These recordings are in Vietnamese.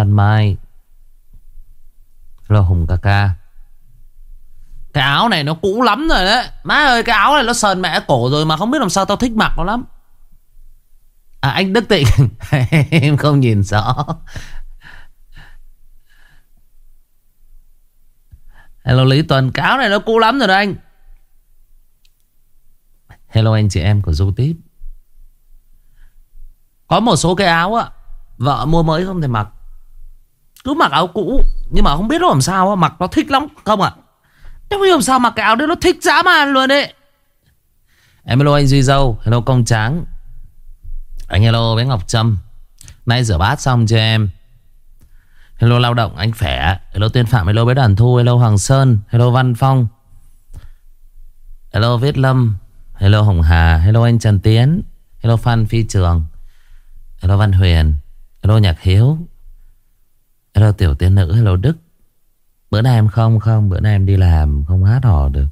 ban mai. Hello Hùng ca ca. Cái áo này nó cũ lắm rồi đấy. Má ơi, cái áo này nó sờn mẹ cổ rồi Mà không biết làm sao tao thích mặc nó lắm. À anh Đức Tịnh Em không nhìn rõ. Hello, Lý Tuần. Cái áo này nó cũ lắm rồi đấy, anh. Hello, anh chị em của Du Tiếp. Có một số cái áo á, Vợ mua mới không thể mặc. Cứ mặc áo cũ, Nhưng mà không biết nó làm sao Mặc nó thích lắm. Không ạ à? Không hiểu sao mặc cái áo đấy, nó thích dã man luôn đấy Em hello anh Duy Dâu, Hello công tráng. Anh hello bé Ngọc Trâm. Nay rửa bát xong cho em? Hello lao động, anh Phẻ. Hello tuyên Phạm, Hello bé Đoàn Thu, Hello Hoàng Sơn, Hello Văn Phong. Hello Viết Lâm, Hello Hồng Hà, Hello anh Trần Tiến, Hello Phan Phi Trường, Hello Văn Huyền, Hello Nhạc Hiếu. Hello, Tiểu Tiên Nữ. Hello, Đức. Bữa nay em không không. Bữa nay em đi làm, không hát hò được.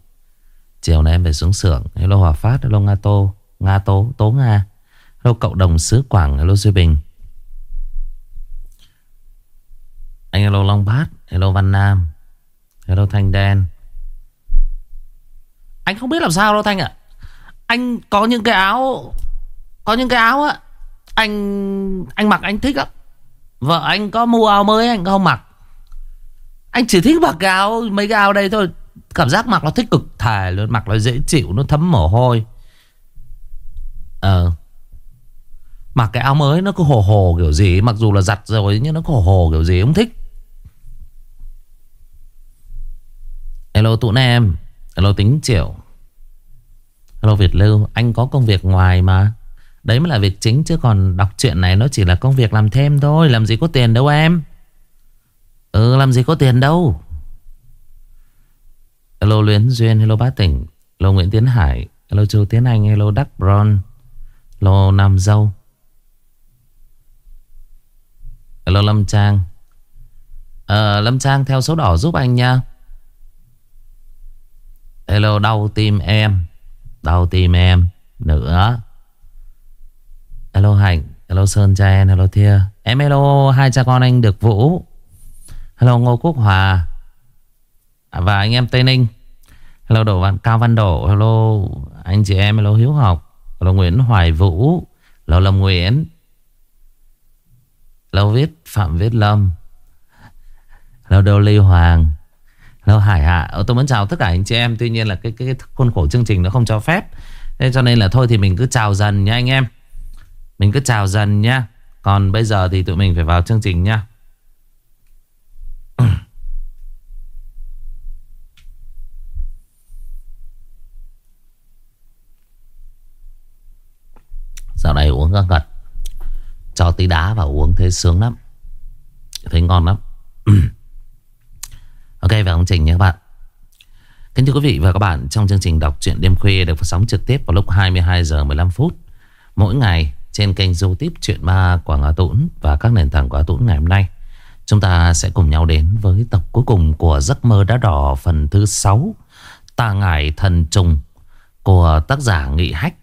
Chiều nay em phải xuống xưởng. Hello, Hòa Phát. Hello, Nga Tô. Nga Tố Tố Nga. Hello, Cậu Đồng Sứ Quảng. Hello, Duy Bình. Anh hello, Long Bát. Hello, Văn Nam. Hello, Thanh Đen. Anh không biết làm sao đâu, Thanh ạ. Anh có những cái áo, Có những cái áo á. Anh anh mặc anh thích lắm. Vợ anh có mua áo mới anh không mặc? Anh chỉ thích mặc cái áo, Mấy cái áo đây thôi. Cảm giác mặc nó thích cực thải luôn, Mặc nó dễ chịu, Nó thấm mồ hôi. Ờ. Mặc cái áo mới nó cứ hồ hồ kiểu gì, Mặc dù là giặt rồi nhưng nó cứ hồ hồ kiểu gì Không thích. Hello tụi em Hello tính triệu. Hello Việt Lưu, Anh có công việc ngoài mà. Đấy mới là việc chính chứ còn đọc chuyện này Nó chỉ là công việc làm thêm thôi. Làm gì có tiền đâu em. Ừ làm gì có tiền đâu. Hello Luyến Duyên Hello Bá Tỉnh. Hello Nguyễn Tiến Hải. Hello Châu Tiến Anh Hello Đắc Bron. Hello Nam Dâu. Hello Lâm Trang. À, Lâm Trang theo số đỏ giúp anh nha. Hello đau tim em. Đau tim em. Nữa. Hello Hạnh Hello Sơn cha em Hello Thia. Em hello hai cha con anh được Vũ. Hello Ngô Quốc Hòa. À, và anh em Tây Ninh. Hello Đỗ Văn Cao Văn Đổ. Hello anh chị em Hello Hiếu Học. Hello Nguyễn Hoài Vũ. Hello Lâm Nguyễn. Hello Viết Phạm Viết Lâm. Hello Đô lê Hoàng. Hello Hải Hạ. Ờ, tôi muốn chào tất cả anh chị em Tuy nhiên là cái, cái, cái khuôn khổ chương trình nó không cho phép. Thế cho nên là thôi thì mình cứ chào dần nha anh em. Mình cứ chào dần nhé Còn bây giờ thì tụi mình phải vào chương trình nhé Dạo này uống găng gật. Cho tí đá vào uống thấy sướng lắm. Thấy ngon lắm. Ok, vào chương Trình nhé các bạn. Kính thưa quý vị và các bạn, Trong chương trình đọc truyện đêm khuya Được phát sóng trực tiếp vào lúc 22 giờ 15 phút Mỗi ngày trên kênh youtube Chuyện ma Quảng Ngã Tũng Và các nền tảng Quảng Hà Tũng ngày hôm nay. Chúng ta sẽ cùng nhau đến với tập cuối cùng Của Giấc mơ đá đỏ phần thứ 6 Tà ngải thần trùng Của tác giả Nghị Hách.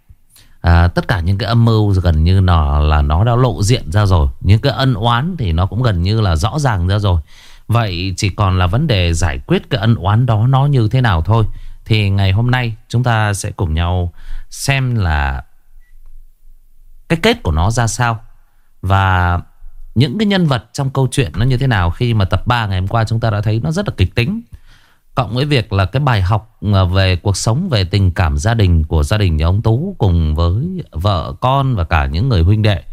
À, Tất cả những cái âm mưu gần như nó là nó đã lộ diện ra rồi. Những cái ân oán thì nó cũng gần như là rõ ràng ra rồi. Vậy chỉ còn là vấn đề giải quyết cái ân oán đó nó như thế nào thôi. Thì ngày hôm nay chúng ta sẽ cùng nhau xem là cái kết của nó ra sao? Và những cái nhân vật trong câu chuyện nó như thế nào Khi mà tập 3 ngày hôm qua chúng ta đã thấy nó rất là kịch tính. Cộng với việc là cái bài học ờ, về cuộc sống, về tình cảm gia đình của gia đình nhà ông Tú Cùng với vợ con và cả những người huynh đệ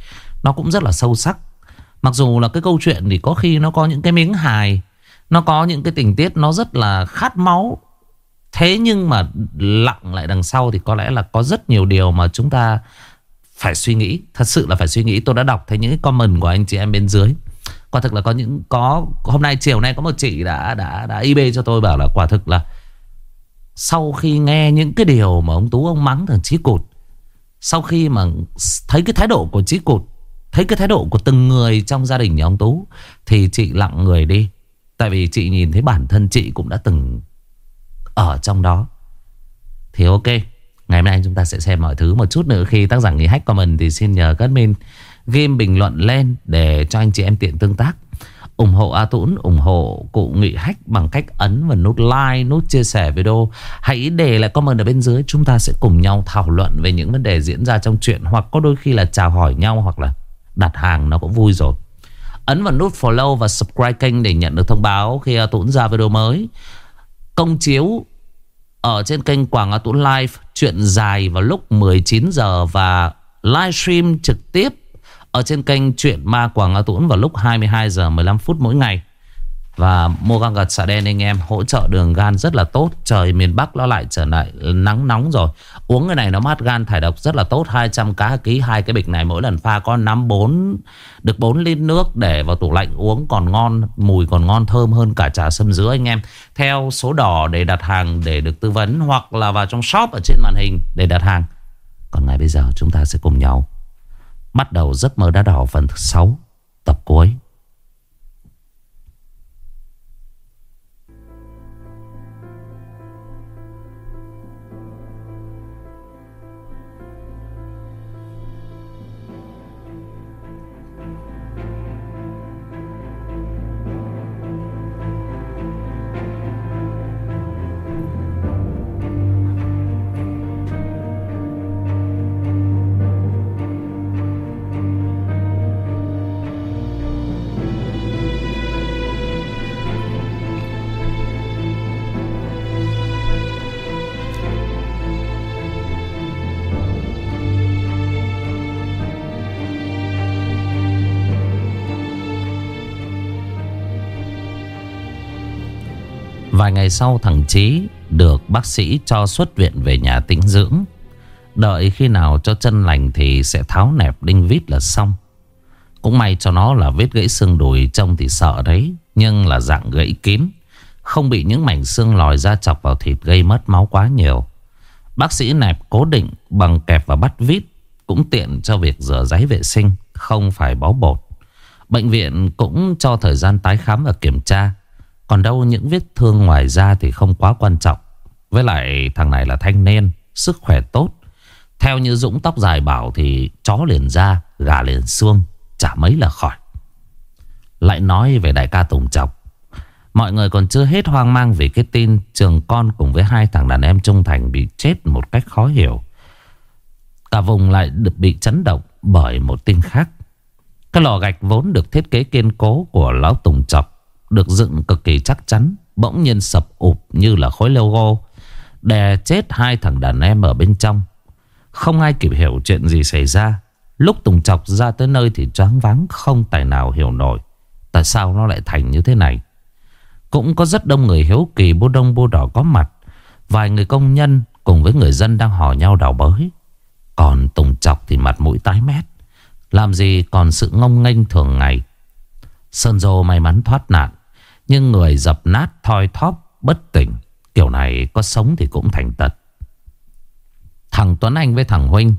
Nó cũng rất là sâu sắc. Mặc dù là cái câu chuyện thì có khi nó có những cái miếng hài Nó có những cái tình tiết nó rất là khát máu. Thế nhưng mà lặng lại đằng sau thì có lẽ là có rất nhiều điều mà chúng ta phải suy nghĩ, Thật sự là phải suy nghĩ. Tôi đã đọc thấy những cái comment của anh chị em bên dưới. Quả thực là có những, có, Hôm nay, chiều nay có một chị đã đã đã ib cho tôi bảo là quả thực là Sau khi nghe những cái điều mà ông Tú, ông mắng, thằng Chí Cụt, Sau khi mà thấy cái thái độ của Chí Cụt, Thấy cái thái độ của từng người trong gia đình nhà ông Tú, Thì chị lặng người đi. Tại vì chị nhìn thấy bản thân chị cũng đã từng Ở trong đó. Thì ok. Ngày hôm nay chúng ta sẽ xem mọi thứ một chút nữa Khi tác giả nghỉ hack comment thì xin nhờ các admin ghi bình luận lên để cho anh chị em tiện tương tác ủng hộ A Tũng, ủng hộ cụ Nghị Hách bằng cách ấn vào nút like, nút chia sẻ video. Hãy để lại comment ở bên dưới. Chúng ta sẽ cùng nhau thảo luận về những vấn đề diễn ra trong chuyện. Hoặc có đôi khi là chào hỏi nhau hoặc là đặt hàng nó cũng vui rồi. Ấn vào nút follow và subscribe kênh để nhận được thông báo khi A Tũng ra video mới. Công chiếu ở trên kênh Quảng A Tú Live, chuyện dài vào lúc 19 giờ và livestream trực tiếp ở trên kênh Chuyện Ma Quảng A Tũng vào lúc 22 giờ 15 phút mỗi ngày. Và mua găng gật xạ đen anh em hỗ trợ đường gan rất là tốt. Trời miền Bắc nó lại trở lại nắng nóng rồi. Uống cái này nó mát gan thải độc rất là tốt. 200 cá ký hai cái bịch này mỗi lần pha có 5 4 được 4 lít nước để vào tủ lạnh uống còn ngon, mùi còn ngon thơm hơn cả trà sâm dứa anh em. Theo số đỏ để đặt hàng để được tư vấn hoặc là vào trong shop ở trên màn hình để đặt hàng. Còn ngày bây giờ chúng ta sẽ cùng nhau Bắt đầu giấc mơ đá đỏ phần thứ 6 Tập cuối Vài ngày sau, thằng Chí được bác sĩ cho xuất viện về nhà tĩnh dưỡng. Đợi khi nào cho chân lành thì sẽ tháo nẹp đinh vít là xong. Cũng may cho nó là vết gãy xương đùi trông thì sợ đấy. Nhưng là dạng gãy kín. Không bị những mảnh xương lòi ra chọc vào thịt gây mất máu quá nhiều. Bác sĩ nẹp cố định bằng kẹp và bắt vít. Cũng tiện cho việc rửa giấy vệ sinh. Không phải bó bột. Bệnh viện cũng cho thời gian tái khám và kiểm tra. Còn đâu những vết thương ngoài da thì không quá quan trọng. Với lại thằng này là thanh niên Sức khỏe tốt. Theo như Dũng tóc dài bảo thì Chó liền da, gà liền xương Chả mấy là khỏi. Lại nói về đại ca Tùng Chọc. Mọi người còn chưa hết hoang mang Vì cái tin trường con cùng với hai thằng đàn em trung thành Bị chết một cách khó hiểu. Cả vùng lại được bị chấn động Bởi một tin khác. Cái lò gạch vốn được thiết kế kiên cố Của lão Tùng Chọc được dựng cực kỳ chắc chắn, Bỗng nhiên sập ụp như là khối leo gô, Đè chết hai thằng đàn em ở bên trong. Không ai kịp hiểu chuyện gì xảy ra. Lúc Tùng Chọc ra tới nơi thì choáng váng, Không tài nào hiểu nổi Tại sao nó lại thành như thế này. Cũng có rất đông người hiếu kỳ Bô đông bô đỏ có mặt. Vài người công nhân cùng với người dân đang hò nhau đào bới. Còn Tùng Chọc thì mặt mũi tái mét. Làm gì còn sự ngông nghênh thường ngày. Sơn Dô may mắn thoát nạn nhưng người dập nát, thoi thóp, bất tỉnh, Kiểu này có sống thì cũng thành tật. Thằng Tuấn Anh với thằng Huynh,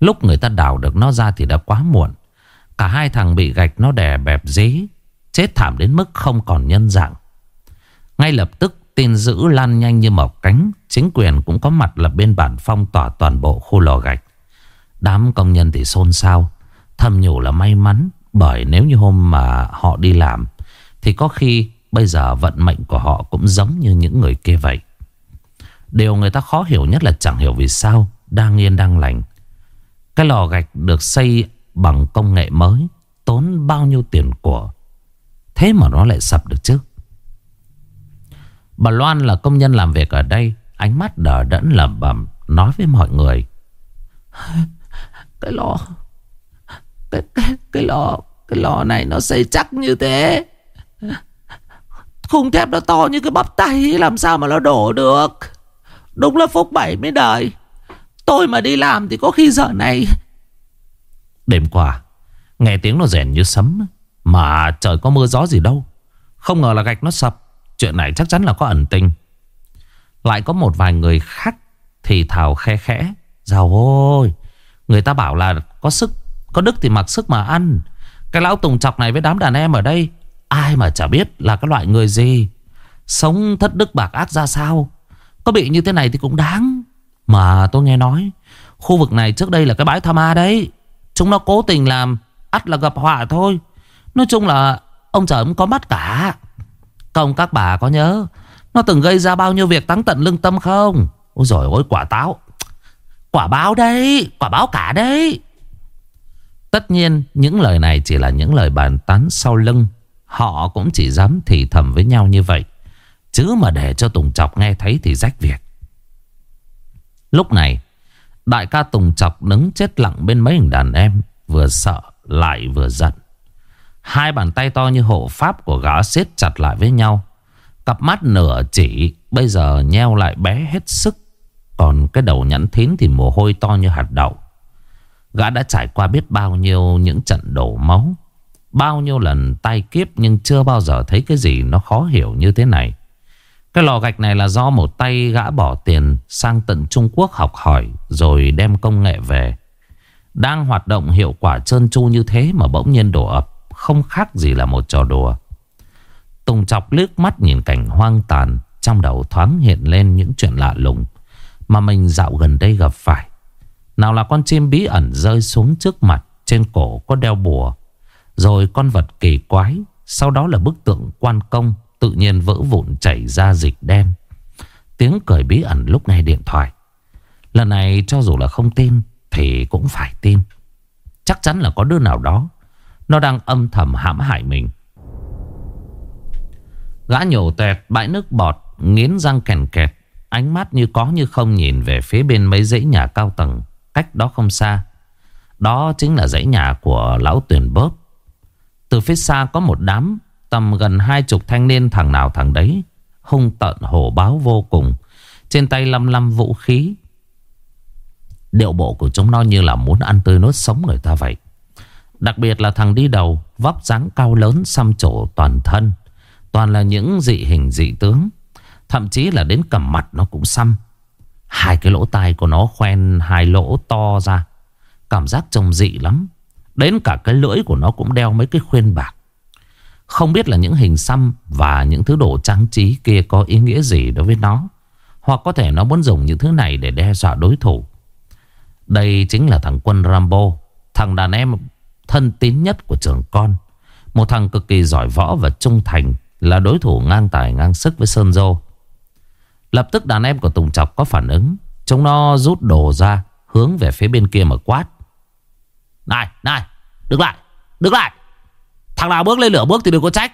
Lúc người ta đào được nó ra thì đã quá muộn. Cả hai thằng bị gạch nó đè bẹp dí, Chết thảm đến mức không còn nhân dạng. Ngay lập tức, tin dữ lan nhanh như mọc cánh, Chính quyền cũng có mặt lập biên bản phong tỏa toàn bộ khu lò gạch. Đám công nhân thì xôn xao, Thầm nhủ là may mắn, Bởi nếu như hôm mà họ đi làm, Thì có khi Bây giờ vận mệnh của họ cũng giống như những người kia vậy. Điều người ta khó hiểu nhất là chẳng hiểu vì sao đang yên đang lành. Cái lò gạch được xây bằng công nghệ mới tốn bao nhiêu tiền của. Thế mà nó lại sập được chứ. Bà Loan là công nhân làm việc ở đây. Ánh mắt đờ đẫn lẩm bẩm nói với mọi người. Cái lò... Cái, cái, cái lò... Cái lò này nó xây chắc như thế Khung thép nó to như cái bắp tay, Làm sao mà nó đổ được? Đúng là phúc bảy mới đời. Tôi mà đi làm thì có khi giờ này. Đêm qua, Nghe tiếng nó rèn như sấm, Mà trời có mưa gió gì đâu. Không ngờ là gạch nó sập, Chuyện này chắc chắn là có ẩn tình. Lại có một vài người khác Thì thào khe khẽ, Dào ôi, Người ta bảo là có sức, Có đức thì mặc sức mà ăn. Cái lão tùng chọc này với đám đàn em ở đây Ai mà chả biết là cái loại người gì? Sống thất đức bạc ác ra sao? Có bị như thế này thì cũng đáng. Mà tôi nghe nói, Khu vực này trước đây là cái bãi tham ma đấy. Chúng nó cố tình làm ắt là gặp họa thôi. Nói chung là Ông trời cũng có mắt cả. Công các bà có nhớ, Nó từng gây ra bao nhiêu việc táng tận lương tâm không? Ôi rồi ôi quả táo. Quả báo đấy, Quả báo cả đấy. Tất nhiên, những lời này chỉ là những lời bàn tán sau lưng. Họ cũng chỉ dám thì thầm với nhau như vậy. Chứ mà để cho Tùng Chọc nghe thấy thì rách việc. Lúc này, Đại ca Tùng Chọc đứng chết lặng bên mấy hình đàn em, Vừa sợ lại vừa giận. Hai bàn tay to như hộ pháp của gã siết chặt lại với nhau. Cặp mắt nửa chỉ, Bây giờ nheo lại bé hết sức. Còn cái đầu nhẵn thín thì mồ hôi to như hạt đậu. Gã đã trải qua biết bao nhiêu những trận đổ máu. Bao nhiêu lần tay kiếp nhưng chưa bao giờ thấy cái gì nó khó hiểu như thế này. Cái lò gạch này là do một tay gã bỏ tiền sang tận Trung Quốc học hỏi Rồi đem công nghệ về. Đang hoạt động hiệu quả trơn tru như thế mà bỗng nhiên đổ ập, Không khác gì là một trò đùa. Tùng chọc liếc mắt nhìn cảnh hoang tàn, Trong đầu thoáng hiện lên những chuyện lạ lùng Mà mình dạo gần đây gặp phải. Nào là con chim bí ẩn rơi xuống trước mặt, Trên cổ có đeo bùa rồi con vật kỳ quái, Sau đó là bức tượng quan công, Tự nhiên vỡ vụn chảy ra dịch đen. Tiếng cười bí ẩn lúc này điện thoại. Lần này cho dù là không tin, Thì cũng phải tin. Chắc chắn là có đứa nào đó, Nó đang âm thầm hãm hại mình. Gã nhổ tẹt bãi nước bọt, Nghiến răng kèn kẹt, Ánh mắt như có như không nhìn về phía bên mấy dãy nhà cao tầng, Cách đó không xa. Đó chính là dãy nhà của lão tuyển bóp từ phía xa có một đám, Tầm gần hai chục thanh niên thằng nào thằng đấy, Hung tận hổ báo vô cùng. Trên tay lăm lăm vũ khí. Điệu bộ của chúng nó như là muốn ăn tươi nốt sống người ta vậy. Đặc biệt là thằng đi đầu, Vóc dáng cao lớn, xăm trổ toàn thân. Toàn là những dị hình dị tướng. Thậm chí là đến cầm mặt nó cũng xăm. Hai cái lỗ tai của nó khoen hai lỗ to ra. Cảm giác trông dị lắm. Đến cả cái lưỡi của nó cũng đeo mấy cái khuyên bạc Không biết là những hình xăm Và những thứ đồ trang trí kia có ý nghĩa gì đối với nó Hoặc có thể nó muốn dùng những thứ này để đe dọa đối thủ Đây chính là thằng quân Rambo Thằng đàn em thân tín nhất của trường con Một thằng cực kỳ giỏi võ và trung thành là đối thủ ngang tài ngang sức với Sơn Dô. Lập tức đàn em của Tùng Chọc có phản ứng. Chúng nó rút đồ ra hướng về phía bên kia mà quát. Này, này, đứng lại, đứng lại. Thằng nào bước lên lửa bước thì đừng có trách.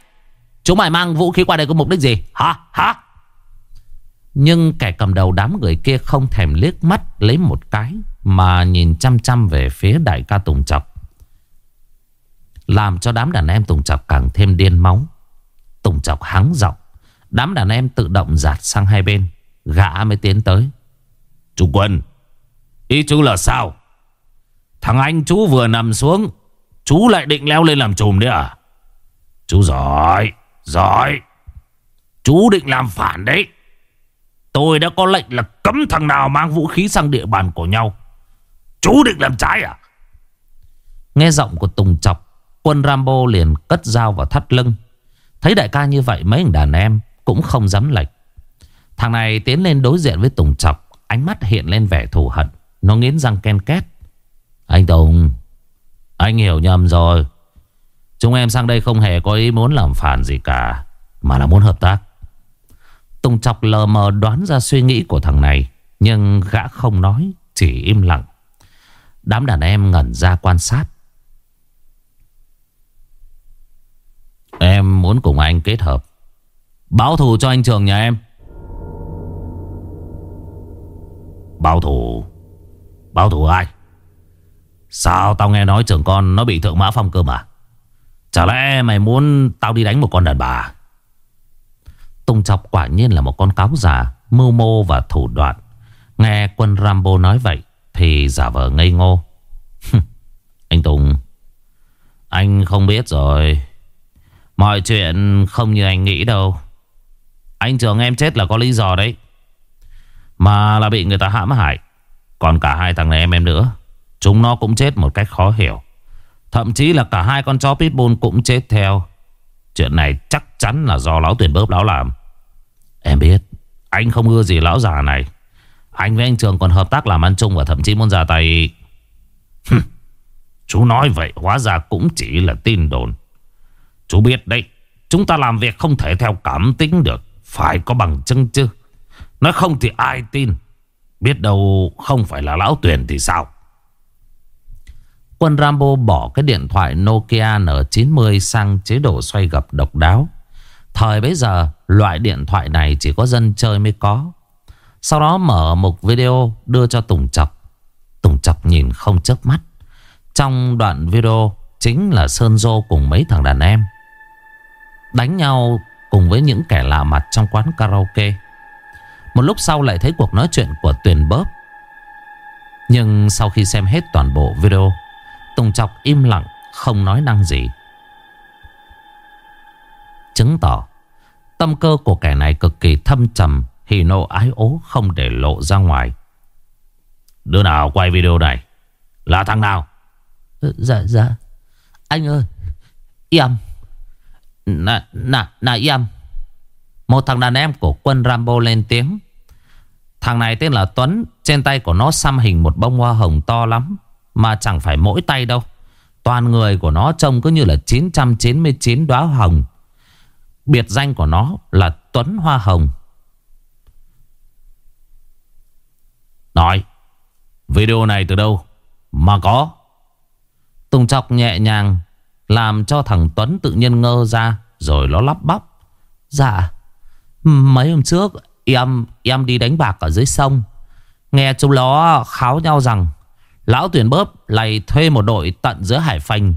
Chúng mày mang vũ khí qua đây có mục đích gì? Hả? Hả? Nhưng kẻ cầm đầu đám người kia không thèm liếc mắt lấy một cái mà nhìn chăm chăm về phía đại ca Tùng Chọc. Làm cho đám đàn em Tùng Chọc càng thêm điên máu. Tùng chọc hắng giọng Đám đàn em tự động giạt sang hai bên Gã mới tiến tới Chú Quân Ý chú là sao Thằng anh chú vừa nằm xuống Chú lại định leo lên làm trùm đấy à Chú giỏi Giỏi Chú định làm phản đấy Tôi đã có lệnh là cấm thằng nào mang vũ khí sang địa bàn của nhau Chú định làm trái à Nghe giọng của Tùng Chọc Quân Rambo liền cất dao vào thắt lưng Thấy đại ca như vậy mấy đàn em cũng không dám lệch. Thằng này tiến lên đối diện với Tùng Chọc. Ánh mắt hiện lên vẻ thù hận. Nó nghiến răng ken két. Anh Tùng, anh hiểu nhầm rồi. Chúng em sang đây không hề có ý muốn làm phản gì cả. Mà là muốn hợp tác. Tùng Chọc lờ mờ đoán ra suy nghĩ của thằng này. Nhưng gã không nói, chỉ im lặng. Đám đàn em ngẩn ra quan sát. Em muốn cùng anh kết hợp Báo thù cho anh Trường nhà em Báo thù Báo thù ai Sao tao nghe nói trưởng con nó bị thượng mã phong cơ mà? Chả lẽ mày muốn tao đi đánh một con đàn bà? Tùng Chọc quả nhiên là một con cáo già, Mưu mô và thủ đoạn. Nghe quân Rambo nói vậy Thì giả vờ ngây ngô. Anh Tùng, Anh không biết rồi. Mọi chuyện không như anh nghĩ đâu. Anh trưởng em chết là có lý do đấy. Mà là bị người ta hãm hại. Còn cả hai thằng này em em nữa. Chúng nó cũng chết một cách khó hiểu. Thậm chí là cả hai con chó pitbull cũng chết theo. Chuyện này chắc chắn là do lão tuyển bớp lão làm. Em biết, Anh không ưa gì lão già này. Anh với anh Trường còn hợp tác làm ăn chung Và thậm chí muốn ra tay. Chú nói vậy hóa ra cũng chỉ là tin đồn. Chú biết đấy, Chúng ta làm việc không thể theo cảm tính được. Phải có bằng chứng chứ. Nói không thì ai tin? Biết đâu không phải là lão tuyển thì sao? Quân Rambo bỏ cái điện thoại Nokia N90 sang chế độ xoay gập độc đáo. Thời bấy giờ, loại điện thoại này chỉ có dân chơi mới có. Sau đó mở một video đưa cho Tùng Chọc. Tùng Chọc nhìn không chớp mắt. Trong đoạn video chính là Sơn Dô cùng mấy thằng đàn em. Đánh nhau cùng với những kẻ lạ mặt trong quán karaoke. Một lúc sau lại thấy cuộc nói chuyện của Tuyền Bớp. Nhưng sau khi xem hết toàn bộ video, Tùng Chọc im lặng, không nói năng gì. Chứng tỏ tâm cơ của kẻ này cực kỳ thâm trầm, hỉ nộ ái ố không để lộ ra ngoài. Đứa nào quay video này? Là thằng nào? Ừ, dạ, dạ. Anh ơi, em. Nà, nà, nà em. Một thằng đàn em của quân Rambo lên tiếng. Thằng này tên là Tuấn Trên tay của nó xăm hình một bông hoa hồng to lắm mà chẳng phải mỗi tay đâu. Toàn người của nó trông cứ như là 999 đóa hồng. Biệt danh của nó là Tuấn Hoa Hồng. Nói, Video này từ đâu Mà có? Tùng chọc nhẹ nhàng Làm cho thằng Tuấn tự nhiên ngơ ra Rồi nó lắp bắp. Dạ Mấy hôm trước Em em đi đánh bạc ở dưới sông. Nghe chúng nó kháo nhau rằng Lão tuyển bớp lại thuê một đội tận giữa Hải Phành.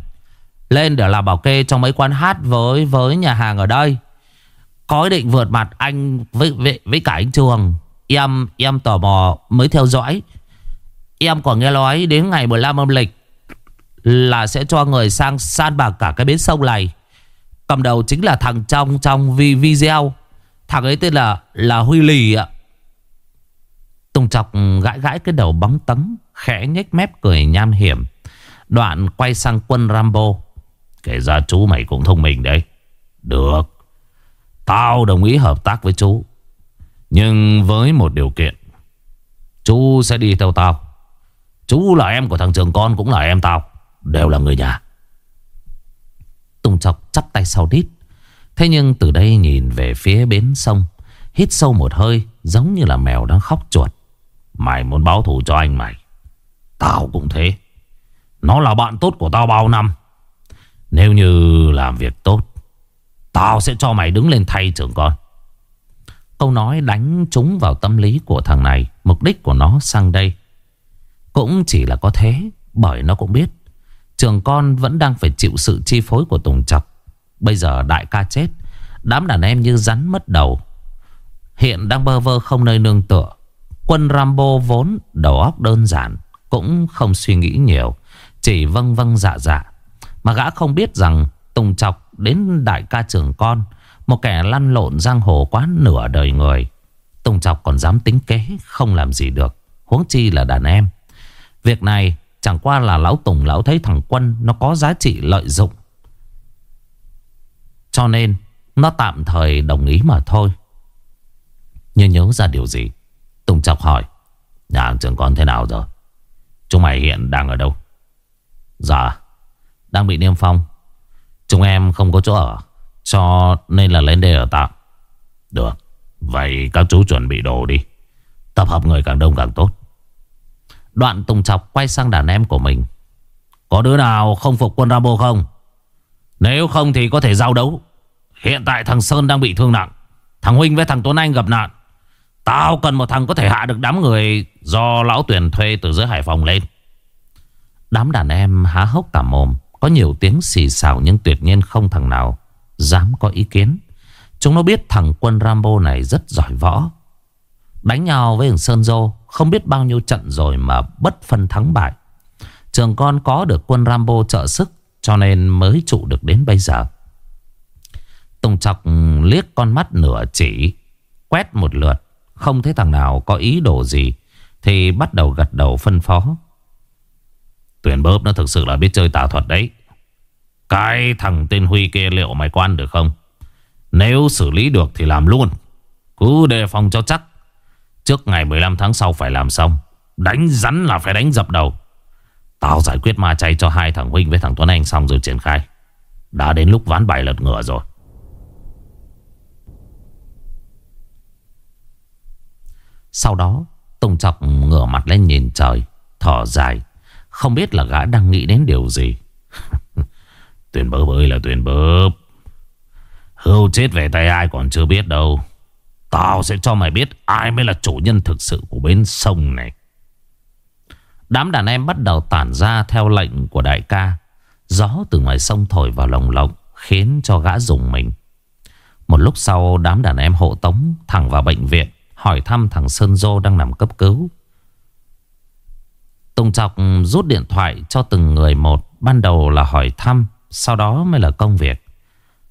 Lên để làm bảo kê trong mấy quán hát với với nhà hàng ở đây. Có ý định vượt mặt anh với, với, với cả anh Trường. Em em tò mò mới theo dõi. Em còn nghe nói đến ngày 15 âm lịch Là sẽ cho người sang san bạc cả cái bến sông này. Cầm đầu chính là thằng trong trong video Thằng ấy tên là là Huy Lì ạ. Tùng chọc gãi gãi cái đầu bóng tấn. Khẽ nhếch mép cười nham hiểm. Đoạn quay sang quân Rambo. Kể ra chú mày cũng thông minh đấy. Được. Tao đồng ý hợp tác với chú. Nhưng với một điều kiện. Chú sẽ đi theo tao. Chú là em của thằng trường con cũng là em tao. Đều là người nhà. Tùng chọc chắp tay sau đít. Thế nhưng từ đây nhìn về phía bến sông, Hít sâu một hơi Giống như là mèo đang khóc chuột Mày muốn báo thù cho anh mày Tao cũng thế. Nó là bạn tốt của tao bao năm. Nếu như làm việc tốt, Tao sẽ cho mày đứng lên thay trưởng con. Câu nói đánh trúng vào tâm lý của thằng này, Mục đích của nó sang đây. Cũng chỉ là có thế, Bởi nó cũng biết, Trường con vẫn đang phải chịu sự chi phối của Tùng Chọc. Bây giờ đại ca chết, Đám đàn em như rắn mất đầu. Hiện đang bơ vơ không nơi nương tựa. Quân Rambo vốn đầu óc đơn giản. Cũng không suy nghĩ nhiều, Chỉ vâng vâng dạ dạ. Mà gã không biết rằng Tùng chọc đến đại ca trưởng con, Một kẻ lăn lộn giang hồ quá nửa đời người. Tùng chọc còn dám tính kế, Không làm gì được, Huống chi là đàn em. Việc này chẳng qua là lão Tùng lão thấy thằng Quân Nó có giá trị lợi dụng. Cho nên, nó tạm thời đồng ý mà thôi. Như nhớ ra điều gì, Tùng chọc hỏi, Nhà hàng trưởng con thế nào rồi? Chúng mày hiện đang ở đâu? Dạ Đang bị niêm phong. Chúng em không có chỗ ở, Cho nên là lên đây ở tạm. Được, Vậy các chú chuẩn bị đồ đi. Tập hợp người càng đông càng tốt. Đoạn Tùng Chọc quay sang đàn em của mình. Có đứa nào không phục quân Rambo không? Nếu không thì có thể giao đấu. Hiện tại thằng Sơn đang bị thương nặng. Thằng Huynh với thằng Tuấn Anh gặp nạn. Tao cần một thằng có thể hạ được đám người Do lão tuyển thuê từ dưới Hải Phòng lên. Đám đàn em há hốc cả mồm, Có nhiều tiếng xì xào nhưng tuyệt nhiên không thằng nào Dám có ý kiến. Chúng nó biết thằng quân Rambo này rất giỏi võ. Đánh nhau với thằng Sơn Dô, Không biết bao nhiêu trận rồi mà bất phân thắng bại. Trường con có được quân Rambo trợ sức, Cho nên mới trụ được đến bây giờ. Tùng chọc liếc con mắt nửa chỉ, Quét một lượt. Không thấy thằng nào có ý đồ gì, Thì bắt đầu gật đầu phân phó. Tuyển bớp nó thực sự là biết chơi tà thuật đấy. Cái thằng tên Huy kia liệu mày quan được không? Nếu xử lý được thì làm luôn. Cứ đề phòng cho chắc. Trước ngày 15 tháng sau phải làm xong. Đánh rắn là phải đánh dập đầu. Tao giải quyết ma chay cho hai thằng Huynh với thằng Tuấn Anh xong rồi triển khai. Đã đến lúc ván bài lật ngửa rồi. Sau đó, Tùng chọc ngửa mặt lên nhìn trời, Thở dài. Không biết là gã đang nghĩ đến điều gì. Tuyển bớp ơi là tuyển bớp Hưu chết về tay ai còn chưa biết đâu. Tao sẽ cho mày biết ai mới là chủ nhân thực sự của bến sông này. Đám đàn em bắt đầu tản ra theo lệnh của đại ca. Gió từ ngoài sông thổi vào lồng lộng, Khiến cho gã dùng mình. Một lúc sau, đám đàn em hộ tống Thẳng vào bệnh viện. Hỏi thăm thằng Sơn Dô đang nằm cấp cứu. Tùng Chọc rút điện thoại cho từng người một, Ban đầu là hỏi thăm, Sau đó mới là công việc.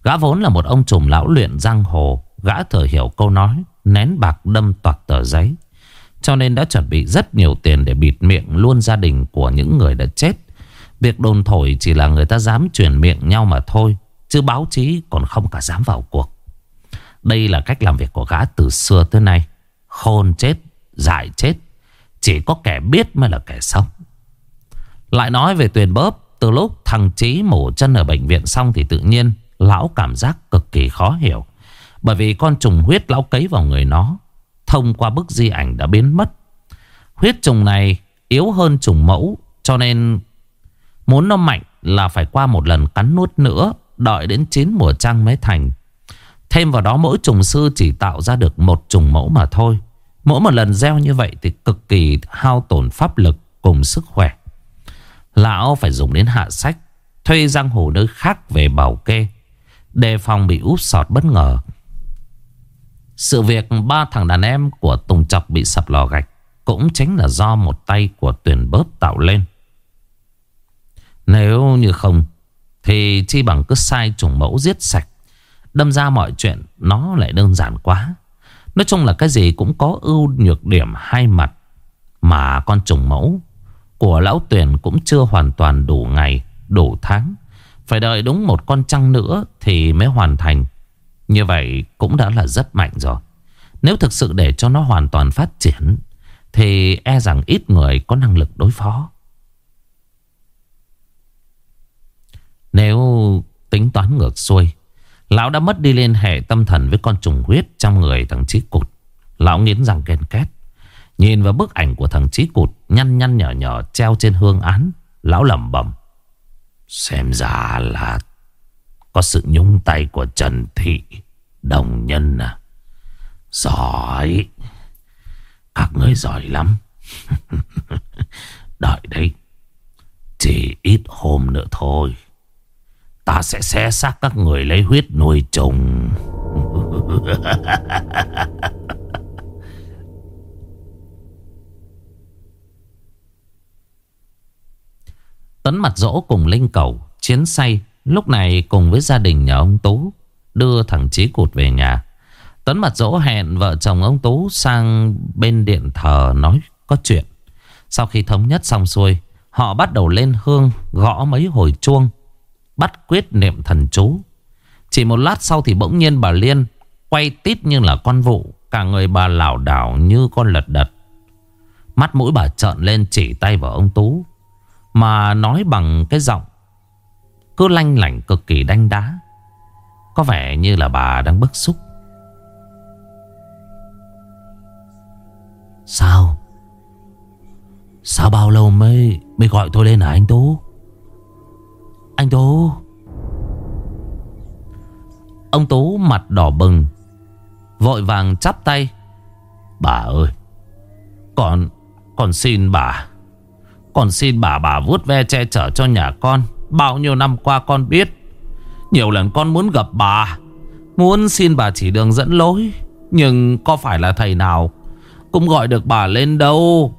Gã vốn là một ông trùm lão luyện giang hồ, Gã thừa hiểu câu nói, Nén bạc đâm toạc tờ giấy. Cho nên đã chuẩn bị rất nhiều tiền Để bịt miệng luôn gia đình của những người đã chết. Việc đồn thổi chỉ là người ta dám truyền miệng nhau mà thôi, Chứ báo chí còn không cả dám vào cuộc. Đây là cách làm việc của gã từ xưa tới nay. Khôn chết, dại chết Chỉ có kẻ biết mới là kẻ sống. Lại nói về tuyền bóp Từ lúc thằng Chí mổ chân ở bệnh viện xong Thì tự nhiên lão cảm giác cực kỳ khó hiểu Bởi vì con trùng huyết lão cấy vào người nó Thông qua bức di ảnh đã biến mất. Huyết trùng này yếu hơn trùng mẫu Cho nên Muốn nó mạnh là phải qua một lần cắn nuốt nữa Đợi đến chín mùa trăng mới thành. Thêm vào đó mỗi trùng sư chỉ tạo ra được một trùng mẫu mà thôi. Mỗi một lần gieo như vậy thì cực kỳ hao tổn pháp lực cùng sức khỏe. Lão phải dùng đến hạ sách, Thuê giang hồ nơi khác về bảo kê, Đề phòng bị úp sọt bất ngờ. Sự việc ba thằng đàn em của Tùng Chọc bị sập lò gạch Cũng chính là do một tay của tuyển bớt tạo lên. Nếu như không, Thì chi bằng cứ sai trùng mẫu giết sạch, Đâm ra mọi chuyện nó lại đơn giản quá. Nói chung là cái gì cũng có ưu nhược điểm hai mặt Mà con trùng mẫu. Của lão tuyển cũng chưa hoàn toàn đủ ngày, đủ tháng. Phải đợi đúng một con trăng nữa Thì mới hoàn thành. Như vậy cũng đã là rất mạnh rồi. Nếu thực sự để cho nó hoàn toàn phát triển Thì e rằng ít người có năng lực đối phó. Nếu tính toán ngược xuôi Lão đã mất đi liên hệ tâm thần với con trùng huyết trong người thằng Chí Cụt. Lão nghiến răng ken két Nhìn vào bức ảnh của thằng Chí Cụt Nhăn nhăn nhỏ nhỏ treo trên hương án, Lão lẩm bẩm. Xem ra là có sự nhúng tay của Trần Thị Đồng nhân à. Giỏi. Các người giỏi lắm. Đợi đấy. Chỉ ít hôm nữa thôi. Ta sẽ xé xác các người lấy huyết nuôi trùng Tấn mặt dỗ cùng Linh Cầu Chiến say, Lúc này cùng với gia đình nhà ông Tú Đưa thằng Chí Cụt về nhà. Tấn mặt dỗ hẹn vợ chồng ông Tú Sang bên điện thờ nói có chuyện. Sau khi thống nhất xong xuôi, Họ bắt đầu lên hương Gõ mấy hồi chuông. Bắt quyết niệm thần chú. Chỉ một lát sau thì bỗng nhiên bà Liên Quay tít như là con vụ, Cả người bà lảo đảo như con lật đật. Mắt mũi bà trợn lên chỉ tay vào ông Tú, mà nói bằng cái giọng Cứ lanh lảnh cực kỳ đanh đá. Có vẻ như là bà đang bức xúc. Sao? Sao bao lâu mới Mới gọi tôi lên hả anh Tú? Anh Tú. Ông Tú mặt đỏ bừng, Vội vàng chắp tay. Bà ơi Còn Còn xin bà còn xin bà bà vuốt ve che chở cho nhà con. Bao nhiêu năm qua con biết, Nhiều lần con muốn gặp bà, Muốn xin bà chỉ đường dẫn lối. Nhưng có phải là thầy nào Cũng gọi được bà lên đâu?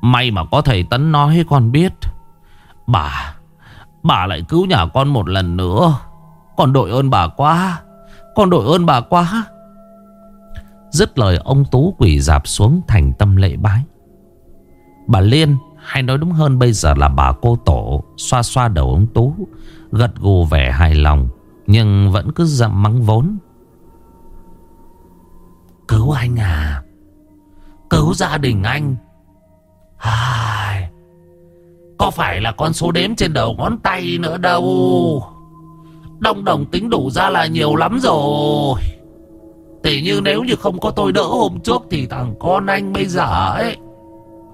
May mà có thầy Tấn nói, con biết. Bà Bà lại cứu nhà con một lần nữa. Con đội ơn bà quá. Con đội ơn bà quá. Dứt lời, ông Tú quỷ dạp xuống thành tâm lệ bái. Bà Liên, hay nói đúng hơn bây giờ là bà cô tổ, Xoa xoa đầu ông Tú, Gật gù vẻ hài lòng, Nhưng vẫn cứ dặm mắng vốn. Cứu anh à? Cứu gia đình anh? Ai... Có phải là con số đếm trên đầu ngón tay nữa đâu? Đông đồng tính đủ ra là nhiều lắm rồi. Tỉ như nếu như không có tôi đỡ hôm trước Thì thằng con anh bây giờ ấy,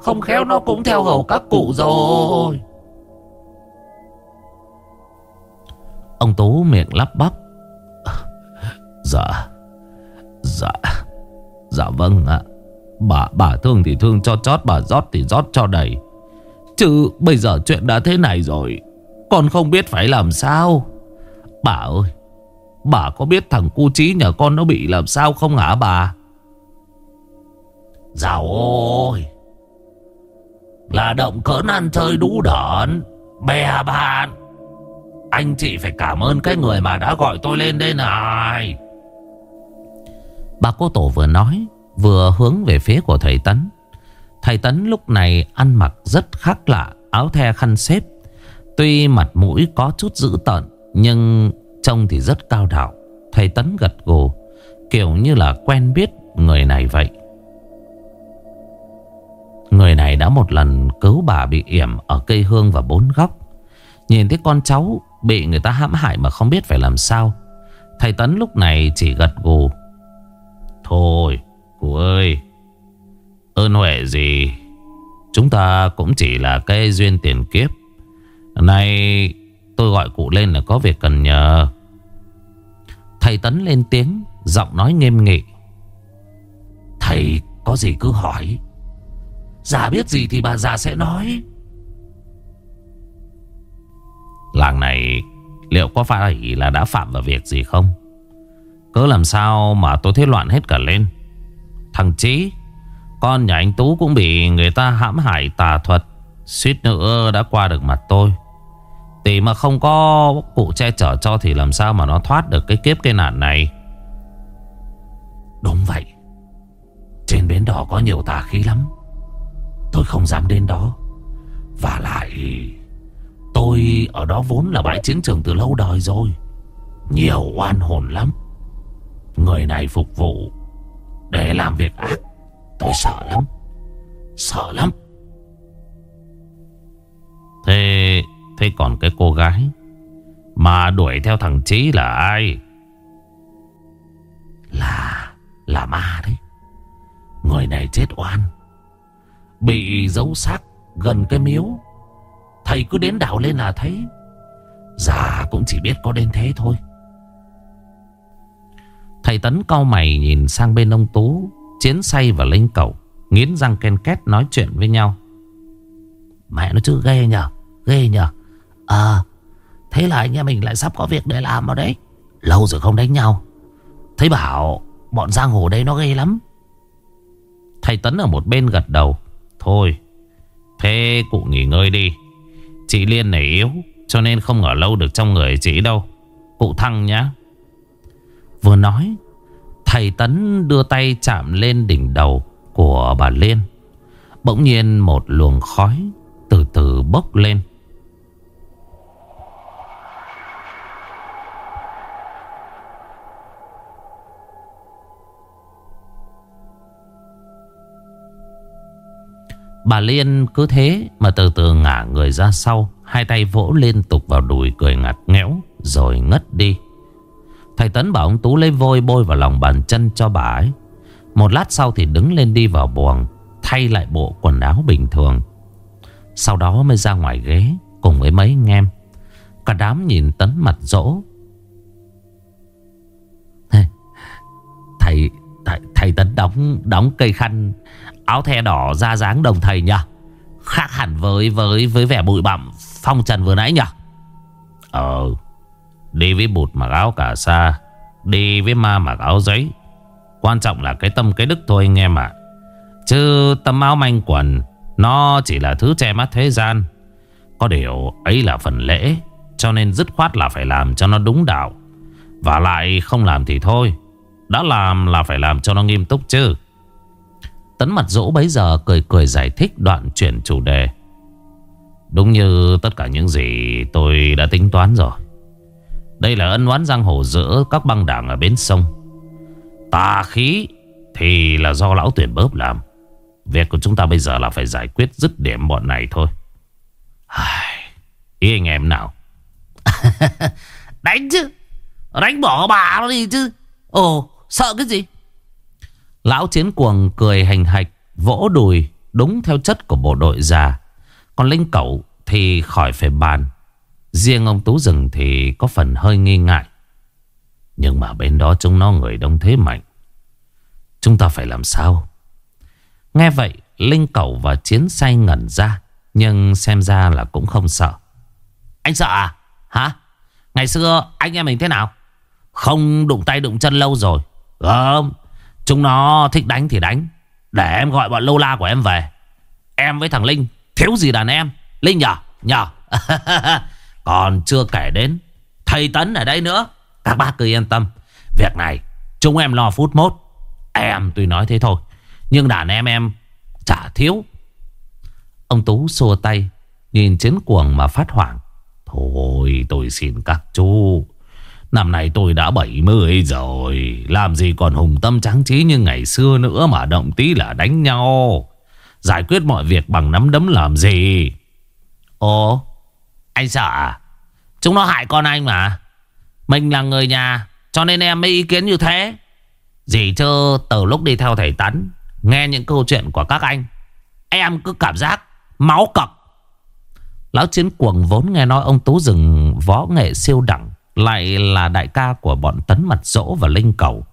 Không khéo nó cũng theo hầu các cụ rồi. Ông Tú miệng lắp bắp. Dạ Dạ Dạ vâng ạ. Bà bà thương thì thương, cho chót Bà rót thì rót cho đầy. Chứ, bây giờ chuyện đã thế này rồi. Con không biết phải làm sao. Bà ơi, Bà có biết thằng cu trí nhà con nó bị làm sao không hả bà? Dạo ôi, Là động cỡ ăn chơi đú đợn Bè bạn, Anh chị phải cảm ơn cái người mà đã gọi tôi lên đây này. Bà cô tổ vừa nói, Vừa hướng về phía của thầy Tấn. Thầy Tấn lúc này ăn mặc rất khác lạ, Áo the khăn xếp. Tuy mặt mũi có chút dữ tợn, Nhưng trông thì rất cao đạo. Thầy Tấn gật gù, Kiểu như là quen biết người này vậy. Người này đã một lần cứu bà bị yểm Ở cây hương và bốn góc. Nhìn thấy con cháu Bị người ta hãm hại mà không biết phải làm sao, Thầy Tấn lúc này chỉ gật gù. Thôi cô ơi Ơn huệ gì. Chúng ta cũng chỉ là cái duyên tiền kiếp. Nay tôi gọi cụ lên là có việc cần nhờ. Thầy Tấn lên tiếng Giọng nói nghiêm nghị. Thầy có gì cứ hỏi. Già biết gì thì bà già sẽ nói. Làng này Liệu có phải là đã phạm vào việc gì không? Cớ làm sao mà tôi thấy loạn hết cả lên? Thằng Chí con nhà anh Tú cũng bị người ta hãm hại tà thuật. Suýt nữa đã qua được mặt tôi. Tỷ mà không có cụ che chở cho Thì làm sao mà nó thoát được cái kiếp cái nạn này? Đúng vậy. Trên bến đỏ có nhiều tà khí lắm. Tôi không dám đến đó. Và lại, Tôi ở đó vốn là bãi chiến trường từ lâu đời rồi. Nhiều oan hồn lắm. Người này phục vụ Để làm việc ác. Tôi sợ lắm. Sợ lắm. Thế Thế còn cái cô gái Mà đuổi theo thằng Chí là ai? Là Là ma đấy. Người này chết oan. Bị giấu xác gần cái miếu. Thầy cứ đến đảo lên là thấy. Già cũng chỉ biết có đến thế thôi. Thầy Tấn cau mày nhìn sang bên ông Tú. Chiến say và linh cẩu Nghiến răng ken két nói chuyện với nhau. Mẹ nó chứ, ghê nhờ Ghê nhờ. À Thế là anh em mình lại sắp có việc để làm rồi đấy. Lâu rồi không đánh nhau. Thấy bảo, Bọn giang hồ đây nó ghê lắm. Thầy Tấn ở một bên gật đầu. Thôi, Thế cụ nghỉ ngơi đi. Chị Liên này yếu, Cho nên không ở lâu được trong người chị đâu. Cụ Thăng nhá. Vừa nói Thầy Tấn đưa tay chạm lên đỉnh đầu Của bà Liên. Bỗng nhiên một luồng khói Từ từ bốc lên. Bà Liên cứ thế mà từ từ ngả người ra sau, Hai tay vỗ liên tục vào đùi cười ngặt nghẽo, Rồi ngất đi. Thầy Tấn bảo ông Tú lấy vôi bôi vào lòng bàn chân cho bà ấy. Một lát sau thì đứng lên đi vào buồng Thay lại bộ quần áo bình thường. Sau đó mới ra ngoài ghế Cùng với mấy anh em. Cả đám nhìn Tấn mặt rỗ. Thầy Thầy, thầy Tấn đóng đóng cây khăn Áo the đỏ ra dáng đồng thầy nhỉ? Khác hẳn với với với vẻ bụi bặm Phong trần vừa nãy nhỉ? Ờ Đi với bụt mặc áo cả sa Đi với ma mặc áo giấy. Quan trọng là cái tâm cái đức thôi anh em ạ. Chứ tâm áo manh quần, Nó chỉ là thứ che mắt thế gian. Có điều ấy là phần lễ, Cho nên dứt khoát là phải làm cho nó đúng đạo. Và lại không làm thì thôi, Đã làm là phải làm cho nó nghiêm túc chứ. Tấn mặt dỗ bấy giờ cười cười giải thích đoạn chuyển chủ đề. Đúng như tất cả những gì tôi đã tính toán rồi. Đây là ân oán giang hồ giữa các băng đảng ở bến sông. Tà khí thì là do lão tuyển bớp làm. Việc của chúng ta bây giờ là phải giải quyết dứt điểm bọn này thôi. Ý anh em nào? Đánh chứ. Đánh bỏ bà nó đi chứ. Ồ sợ cái gì? Lão chiến cuồng cười hành hạch Vỗ đùi đúng theo chất của bộ đội già. Còn Linh Cẩu thì khỏi phải bàn Riêng ông Tú Rừng thì có phần hơi nghi ngại. Nhưng mà bên đó chúng nó người đông thế mạnh. Chúng ta phải làm sao? Nghe vậy, Linh Cẩu và Chiến say ngẩn ra, Nhưng xem ra là cũng không sợ. Anh sợ à? Hả? Ngày xưa anh em mình thế nào? Không đụng tay đụng chân lâu rồi. Không Chúng nó thích đánh thì đánh. Để em gọi bọn lâu la của em về. Em với thằng Linh, Thiếu gì đàn em? Linh nhờ Nhờ. Còn chưa kể đến Thầy Tấn ở đây nữa. Các bác cứ yên tâm. Việc này, Chúng em lo phút mốt. Em tuy nói thế thôi, Nhưng đàn em em Chả thiếu. Ông Tú xua tay, Nhìn chiến cuồng mà phát hoảng. Thôi, tôi xin các chú. Năm nay tôi đã 70 rồi. Làm gì còn hùng tâm tráng trí như ngày xưa nữa Mà động tí là đánh nhau. Giải quyết mọi việc bằng nắm đấm làm gì? Ồ anh sợ à? Chúng nó hại con anh mà. Mình là người nhà, Cho nên em mới ý kiến như thế. Gì chứ từ lúc đi theo thầy Tấn, Nghe những câu chuyện của các anh, Em cứ cảm giác máu cọc. Lão chiến cuồng vốn nghe nói ông Tú rừng võ nghệ siêu đẳng, Lại là đại ca của bọn Tấn Mặt Dỗ và Linh Cầu.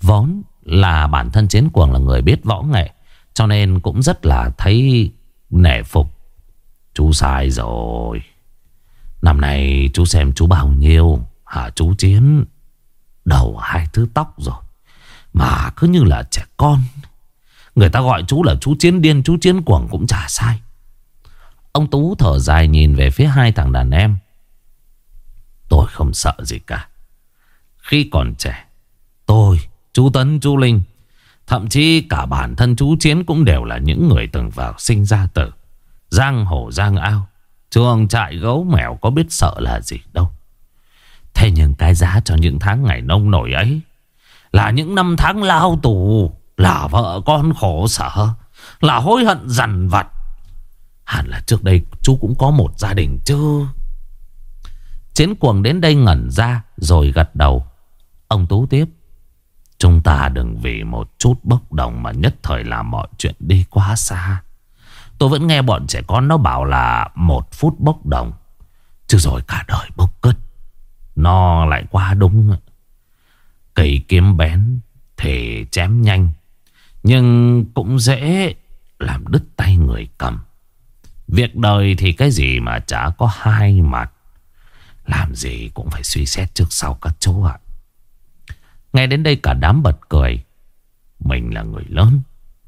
Vốn là bản thân chiến cuồng là người biết võ nghệ, Cho nên cũng rất là thấy nể phục Chú sai rồi. Năm nay chú xem chú bao nhiêu? Hả chú Chiến? Đầu hai thứ tóc rồi. Mà cứ như là trẻ con. Người ta gọi chú là chú Chiến điên Chú Chiến cuồng cũng chả sai. Ông Tú thở dài nhìn về phía hai thằng đàn em. Tôi không sợ gì cả. Khi còn trẻ Tôi, chú Tấn, chú Linh Thậm chí cả bản thân chú Chiến cũng đều là những người từng vào sinh ra tử Giang hồ giang ao. Chuồng trại gấu mèo có biết sợ là gì đâu. Thế nhưng cái giá cho những tháng ngày nông nổi ấy Là những năm tháng lao tù, Là vợ con khổ sở, Là hối hận dằn vặt. Hẳn là trước đây chú cũng có một gia đình chứ. Chiến cuồng đến đây ngẩn ra Rồi gật đầu. Ông Tú tiếp, Chúng ta đừng vì một chút bốc đồng Mà nhất thời làm mọi chuyện đi quá xa. Tôi vẫn nghe bọn trẻ con nó bảo là Một phút bốc đồng. Chứ rồi cả đời bốc cất Nó lại quá đúng Cây kiếm bén Thì chém nhanh. Nhưng cũng dễ Làm đứt tay người cầm. Việc đời thì cái gì mà chả có hai mặt. Làm gì cũng phải suy xét trước sau các chú ạ. Nghe đến đây cả đám bật cười. Mình là người lớn,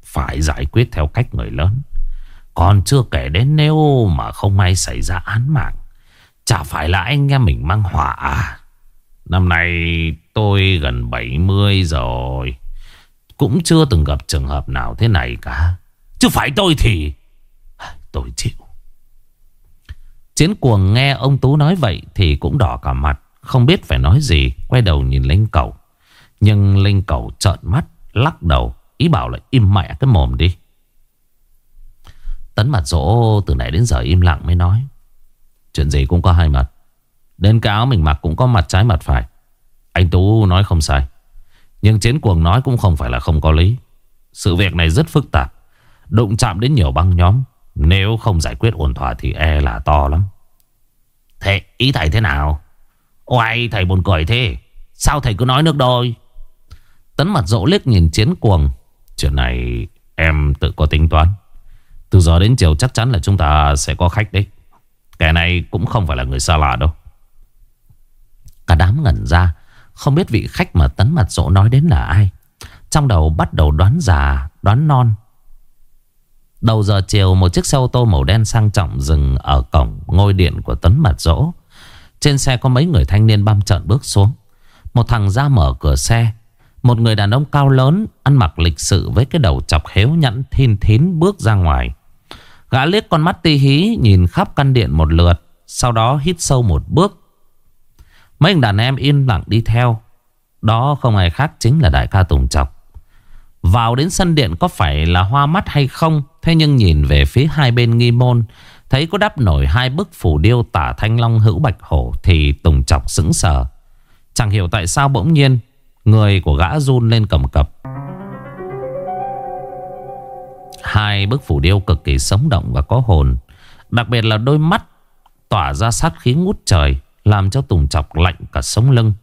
Phải giải quyết theo cách người lớn. Còn chưa kể đến nếu mà không may xảy ra án mạng. Chả phải là anh em mình mang họa à. Năm nay tôi gần 70 rồi. Cũng chưa từng gặp trường hợp nào thế này cả. Chứ phải tôi thì. Tôi chịu. Chiến cuồng nghe ông Tú nói vậy Thì cũng đỏ cả mặt, Không biết phải nói gì, Quay đầu nhìn Linh Cầu. Nhưng Linh Cầu trợn mắt, Lắc đầu, Ý bảo là im mẹ cái mồm đi. Tấn mặt dỗ từ nãy đến giờ im lặng mới nói Chuyện gì cũng có hai mặt Đến cái áo mình mặc cũng có mặt trái mặt phải Anh Tú nói không sai Nhưng chiến cuồng nói cũng không phải là không có lý Sự việc này rất phức tạp Đụng chạm đến nhiều băng nhóm nếu không giải quyết ổn thỏa thì e là to lắm. Thế, ý thầy thế nào? Oai, thầy buồn cười thế. Sao thầy cứ nói nước đôi? Tấn mặt dỗ liếc nhìn chiến cuồng. Chuyện này em tự có tính toán. Từ giờ đến chiều chắc chắn là chúng ta sẽ có khách đấy. Kẻ này cũng không phải là người xa lạ đâu. Cả đám ngẩn ra. Không biết vị khách mà tấn mặt dỗ nói đến là ai. Trong đầu bắt đầu đoán già, đoán non. Đầu giờ chiều một chiếc xe ô tô màu đen sang trọng dừng ở cổng ngôi điện của Tấn Mặt Dỗ. Trên xe có mấy người thanh niên băm trợn bước xuống. Một thằng ra mở cửa xe. Một người đàn ông cao lớn ăn mặc lịch sự với cái đầu chọc héo nhẵn thiên thín bước ra ngoài. Gã liếc con mắt ti hí nhìn khắp căn điện một lượt. Sau đó hít sâu một bước. Mấy anh đàn em yên lặng đi theo. Đó không ai khác chính là đại ca Tùng Chọc. Vào đến sân điện có phải là hoa mắt hay không Thế nhưng nhìn về phía hai bên nghi môn, Thấy có đắp nổi hai bức phù điêu tả thanh long hữu bạch hổ Thì Tùng chọc sững sờ Chẳng hiểu tại sao bỗng nhiên, Người của gã run lên cầm cập Hai bức phủ điêu cực kỳ sống động và có hồn. Đặc biệt là đôi mắt Tỏa ra sát khí ngút trời, Làm cho Tùng chọc lạnh cả sống lưng.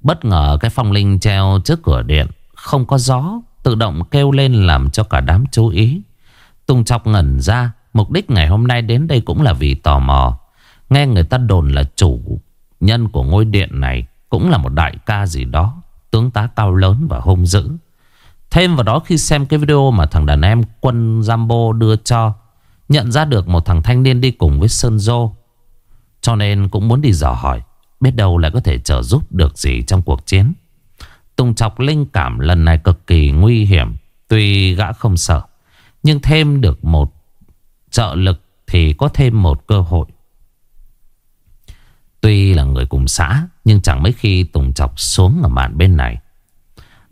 Bất ngờ cái phong linh treo trước cửa điện, Không có gió, Tự động kêu lên làm cho cả đám chú ý. Tùng chọc ngẩn ra, Mục đích ngày hôm nay đến đây cũng là vì tò mò. Nghe người ta đồn là chủ nhân của ngôi điện này Cũng là một đại ca gì đó, Tướng tá cao lớn và hung dữ. Thêm vào đó khi xem cái video mà thằng đàn em quân Jambo đưa cho, Nhận ra được một thằng thanh niên đi cùng với Sơn Dô. Cho nên cũng muốn đi dò hỏi, Biết đâu lại có thể trợ giúp được gì trong cuộc chiến. Tùng chọc linh cảm lần này cực kỳ nguy hiểm, Tuy gã không sợ, Nhưng thêm được một trợ lực Thì có thêm một cơ hội. Tuy là người cùng xã, Nhưng chẳng mấy khi Tùng chọc xuống ở mạn bên này.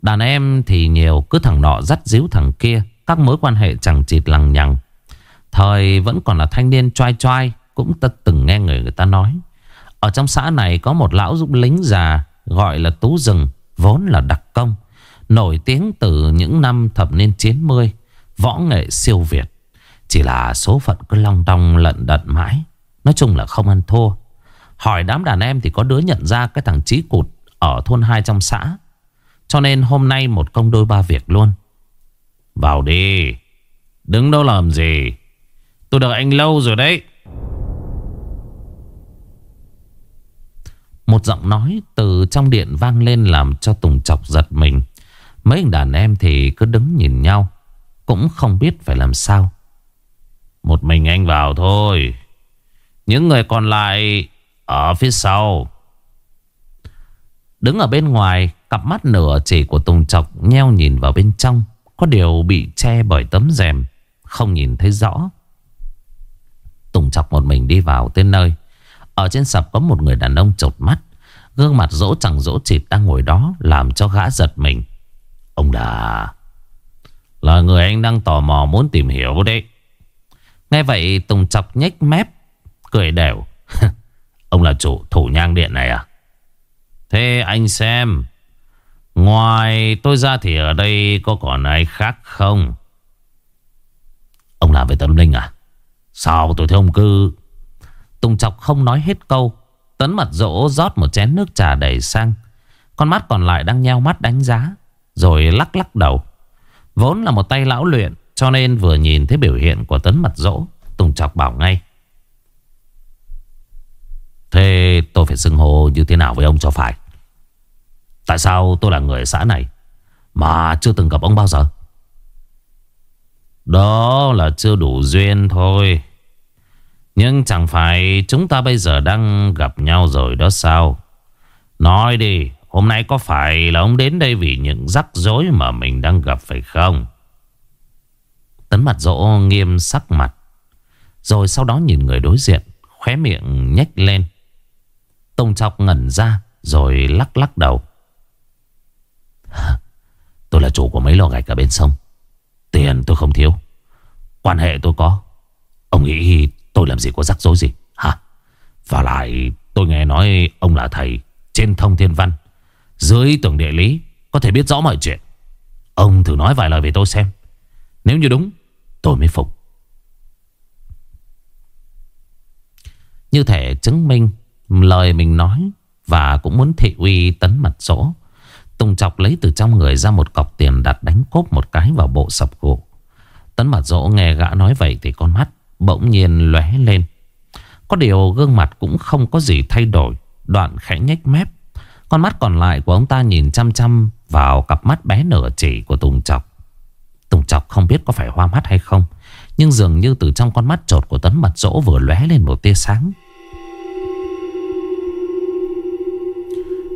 Đàn em thì nhiều Cứ thằng nọ dắt díu thằng kia, Các mối quan hệ chẳng chịt lằng nhằng. Thời vẫn còn là thanh niên choai choai Cũng ta từng nghe người người ta nói. Ở trong xã này có một lão giúp lính già, Gọi là Tú Rừng Vốn là đặc công, Nổi tiếng từ những năm thập niên 90 Võ nghệ siêu việt. Chỉ là số phận cứ long đong, lận đận mãi, Nói chung là không ăn thua. Hỏi đám đàn em thì có đứa nhận ra cái thằng Chí Cụt Ở thôn 2 trong xã. Cho nên hôm nay một công đôi ba việc luôn Vào đi Đứng đâu làm gì Tôi đợi anh lâu rồi đấy Một giọng nói từ trong điện vang lên làm cho Tùng chọc giật mình. Mấy đàn em thì cứ đứng nhìn nhau. Cũng không biết phải làm sao. Một mình anh vào thôi. Những người còn lại ở phía sau. Đứng ở bên ngoài, cặp mắt nửa chỉ của Tùng Chọc nheo nhìn vào bên trong. Có điều bị che bởi tấm rèm, không nhìn thấy rõ. Tùng Chọc một mình đi vào tên nơi. Ở trên sập có một người đàn ông chột mắt Gương mặt dỗ chẳng dỗ chịt đang ngồi đó Làm cho gã giật mình Ông đã Là người anh đang tò mò muốn tìm hiểu đấy Nghe vậy Tùng chọc nhếch mép Cười đều Ông là chủ thủ nhang điện này à Thế anh xem, Ngoài tôi ra thì ở đây có còn ai khác không? Ông làm về tâm linh à? Sao tôi thấy ông cứ Tùng chọc không nói hết câu, Tấn mặt dỗ rót một chén nước trà đầy sang Con mắt còn lại đang nheo mắt đánh giá, Rồi lắc lắc đầu. Vốn là một tay lão luyện, Cho nên vừa nhìn thấy biểu hiện của tấn mặt dỗ Tùng chọc bảo ngay. Thế tôi phải xưng hô như thế nào với ông cho phải? Tại sao tôi là người xã này Mà chưa từng gặp ông bao giờ Đó là chưa đủ duyên thôi nhưng chẳng phải chúng ta bây giờ đang gặp nhau rồi đó sao? Nói đi, hôm nay có phải là ông đến đây vì những rắc rối mà mình đang gặp phải không? Tấn mặt dỗ nghiêm sắc mặt. Rồi sau đó nhìn người đối diện, khóe miệng nhếch lên. Tông chọc ngẩn ra, rồi lắc lắc đầu. Tôi là chủ của mấy lò gạch ở bên sông. Tiền tôi không thiếu. Quan hệ tôi có. Ông nghĩ Tôi làm gì có rắc rối gì? Hả? Và lại, tôi nghe nói ông là thầy Trên thông thiên văn. Dưới tưởng địa lý, Có thể biết rõ mọi chuyện. Ông thử nói vài lời về tôi xem. Nếu như đúng, tôi mới phục. Như thể chứng minh Lời mình nói Và cũng muốn thị uy tấn mặt rỗ Tùng chọc lấy từ trong người ra một cọc tiền đặt đánh cốp một cái vào bộ sập gỗ Tấn mặt rỗ nghe gã nói vậy thì con mắt bỗng nhiên lóe lên. Có điều gương mặt cũng không có gì thay đổi. Đoạn khẽ nhếch mép. Con mắt còn lại của ông ta nhìn chăm chăm vào cặp mắt bé nửa chỉ của Tùng Chọc. Tùng Chọc không biết có phải hoa mắt hay không. Nhưng dường như từ trong con mắt trột của tấn mặt dỗ vừa lóe lên một tia sáng.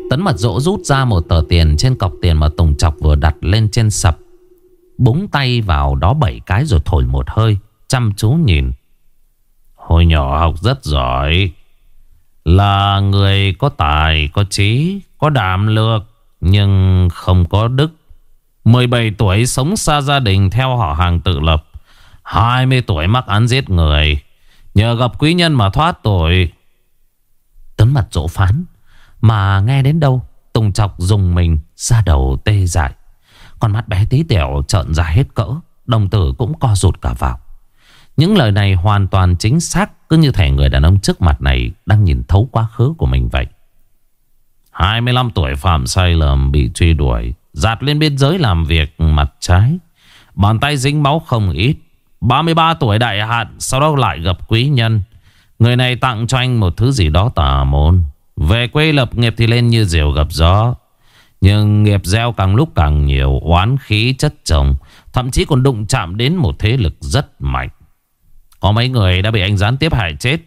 Tấn mặt dỗ rút ra một tờ tiền trên cọc tiền mà Tùng Chọc vừa đặt lên trên sập. Búng tay vào đó bảy cái rồi thổi một hơi chăm chú nhìn. Hồi nhỏ học rất giỏi. Là người có tài, có trí, có đảm lược, nhưng không có đức. 17 tuổi sống xa gia đình theo họ hàng tự lập. 20 tuổi mắc án giết người Nhờ gặp quý nhân mà thoát tội Tấn mặt dỗ phán mà nghe đến đâu, Tùng chọc dùng mình ra đầu tê dại. Con mắt bé tí tiểu trợn ra hết cỡ, Đồng tử cũng co rụt cả vào. Những lời này hoàn toàn chính xác, Cứ như thể người đàn ông trước mặt này Đang nhìn thấu quá khứ của mình vậy. 25 tuổi phạm sai lầm bị truy đuổi, Giạt lên biên giới làm việc mặt trái. Bàn tay dính máu không ít. 33 tuổi đại hạn, Sau đó lại gặp quý nhân. Người này tặng cho anh một thứ gì đó tà môn. Về quê lập nghiệp thì lên như diều gặp gió. Nhưng nghiệp gieo càng lúc càng nhiều, Oán khí chất chồng, Thậm chí còn đụng chạm đến một thế lực rất mạnh. Có mấy người đã bị anh gián tiếp hại chết.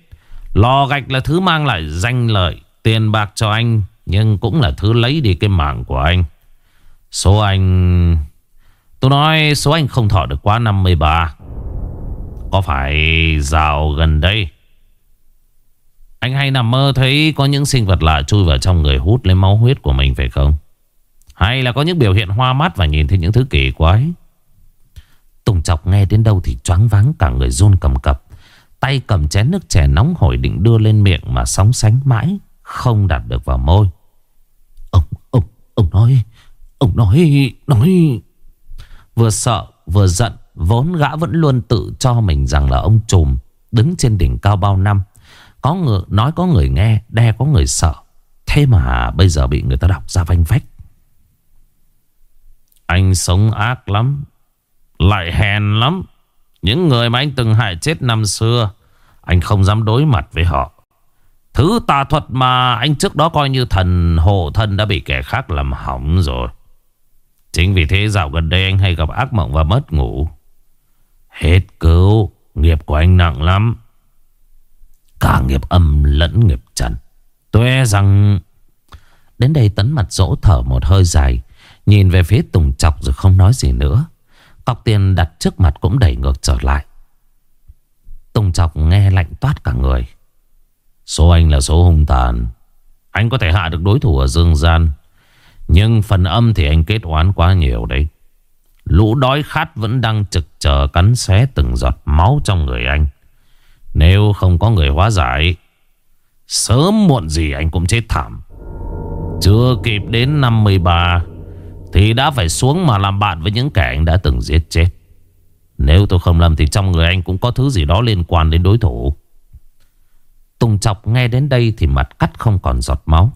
Lò gạch là thứ mang lại danh lợi, Tiền bạc cho anh, Nhưng cũng là thứ lấy đi cái mạng của anh. Số anh, Tôi nói số anh không thọ được quá 53 Có phải rào gần đây anh hay nằm mơ thấy Có những sinh vật lạ chui vào trong người Hút lấy máu huyết của mình phải không? Hay là có những biểu hiện hoa mắt Và nhìn thấy những thứ kỳ quái? Tùng chọc nghe đến đâu thì choáng váng Cả người run cầm cập. Tay cầm chén nước chè nóng hổi định đưa lên miệng Mà sóng sánh mãi Không đặt được vào môi. Ông, ông, ông nói Ông nói, nói. Vừa sợ vừa giận Vốn gã vẫn luôn tự cho mình rằng là ông trùm Đứng trên đỉnh cao bao năm có người nói có người nghe Đe có người sợ Thế mà bây giờ bị người ta đọc ra vanh vách Anh sống ác lắm Lại hèn lắm Những người mà anh từng hại chết năm xưa Anh không dám đối mặt với họ Thứ tà thuật mà anh trước đó coi như thần hộ thân đã bị kẻ khác làm hỏng rồi. Chính vì thế dạo gần đây anh hay gặp ác mộng và mất ngủ. Hết cứu, nghiệp của anh nặng lắm. Cả nghiệp âm lẫn nghiệp trần. Tôi rằng... Đến đây tấn mặt dỗ thở một hơi dài. Nhìn về phía Tùng Chọc rồi không nói gì nữa. Cọc tiền đặt trước mặt cũng đẩy ngược trở lại. Tùng Chọc nghe lạnh toát cả người. Số anh là số hung tàn. Anh có thể hạ được đối thủ ở dương gian. Nhưng phần âm thì anh kết oán quá nhiều đấy. Lũ đói khát vẫn đang trực chờ cắn xé từng giọt máu trong người anh. Nếu không có người hóa giải, sớm muộn gì anh cũng chết thảm. Chưa kịp đến 53 thì đã phải xuống mà làm bạn với những kẻ anh đã từng giết chết. Nếu tôi không lầm thì trong người anh cũng có thứ gì đó liên quan đến đối thủ. Tùng chọc nghe đến đây thì mặt cắt không còn giọt máu.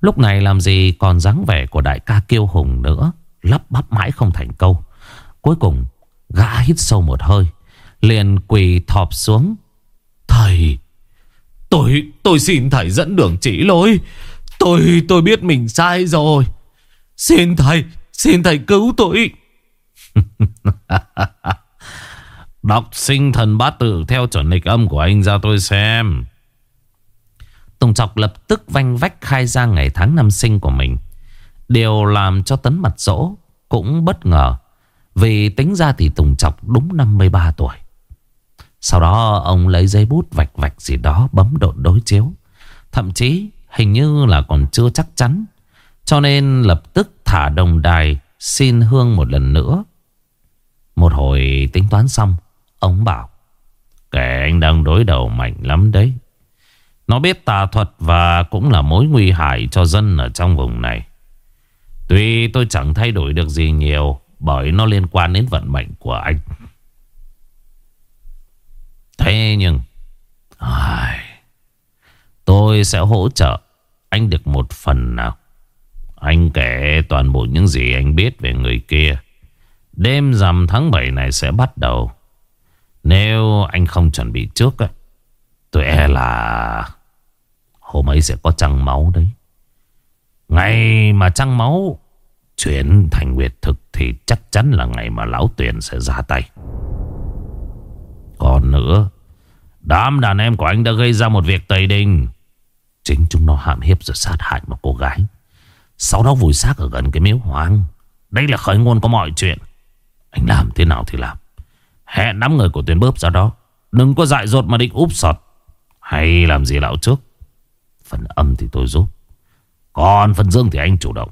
Lúc này làm gì còn dáng vẻ của đại ca kiêu hùng nữa. Lắp bắp mãi không thành câu. Cuối cùng gã hít sâu một hơi. Liền quỳ thọp xuống. Thầy, tôi, tôi xin thầy dẫn đường chỉ lối. Tôi, tôi biết mình sai rồi. Xin thầy, xin thầy cứu tôi. Đọc sinh thần bát tự theo chuẩn lịch âm của anh ra tôi xem. Tùng Chọc lập tức vanh vách khai ra ngày tháng năm sinh của mình. Điều làm cho Tấn mặt dỗ cũng bất ngờ. Vì tính ra thì Tùng Chọc đúng 53 tuổi. Sau đó ông lấy giấy bút vạch vạch gì đó bấm độn đối chiếu. Thậm chí hình như là còn chưa chắc chắn. Cho nên lập tức thả đồng đài xin hương một lần nữa. Một hồi tính toán xong, ông bảo. Kẻ anh đang đối đầu mạnh lắm đấy. Nó biết tà thuật và cũng là mối nguy hại cho dân ở trong vùng này. Tuy tôi chẳng thay đổi được gì nhiều bởi nó liên quan đến vận mệnh của anh. Thế nhưng ai, tôi sẽ hỗ trợ anh được một phần nào. Anh kể toàn bộ những gì anh biết về người kia. Đêm rằm tháng 7 này sẽ bắt đầu. Nếu anh không chuẩn bị trước ấy, tôi e là Hôm ấy sẽ có trăng máu đấy Ngày mà trăng máu Chuyển thành nguyệt thực Thì chắc chắn là ngày mà lão tuyển sẽ ra tay Còn nữa Đám đàn em của anh đã gây ra một việc tây đình. Chính chúng nó hãm hiếp rồi sát hại một cô gái. Sau đó vùi xác ở gần cái miếu hoang. Đây là khởi nguồn của mọi chuyện. Anh làm thế nào thì làm. Hẹn đám người của tuyến bớp ra đó. Đừng có dại dột mà định úp sọt. Hay làm gì lão trước. Phần âm thì tôi giúp. Còn phần dương thì anh chủ động.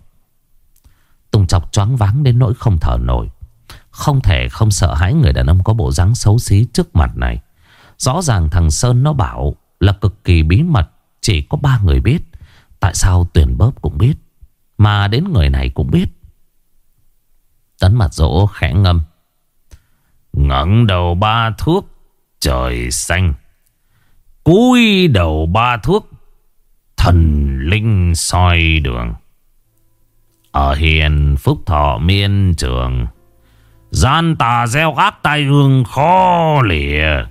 Tùng chọc choáng váng đến nỗi không thở nổi. Không thể không sợ hãi người đàn ông có bộ dáng xấu xí trước mặt này. Rõ ràng thằng Sơn nó bảo là cực kỳ bí mật, Chỉ có ba người biết. Tại sao tuyển bóp cũng biết, Mà đến người này cũng biết? Tấn mặt dỗ khẽ ngâm. Ngẩng đầu ba thước, trời xanh. Cúi đầu ba thước, thần linh soi đường. Ở hiền phúc thọ miên trường, gian tà gieo ác tai hương khó lìa.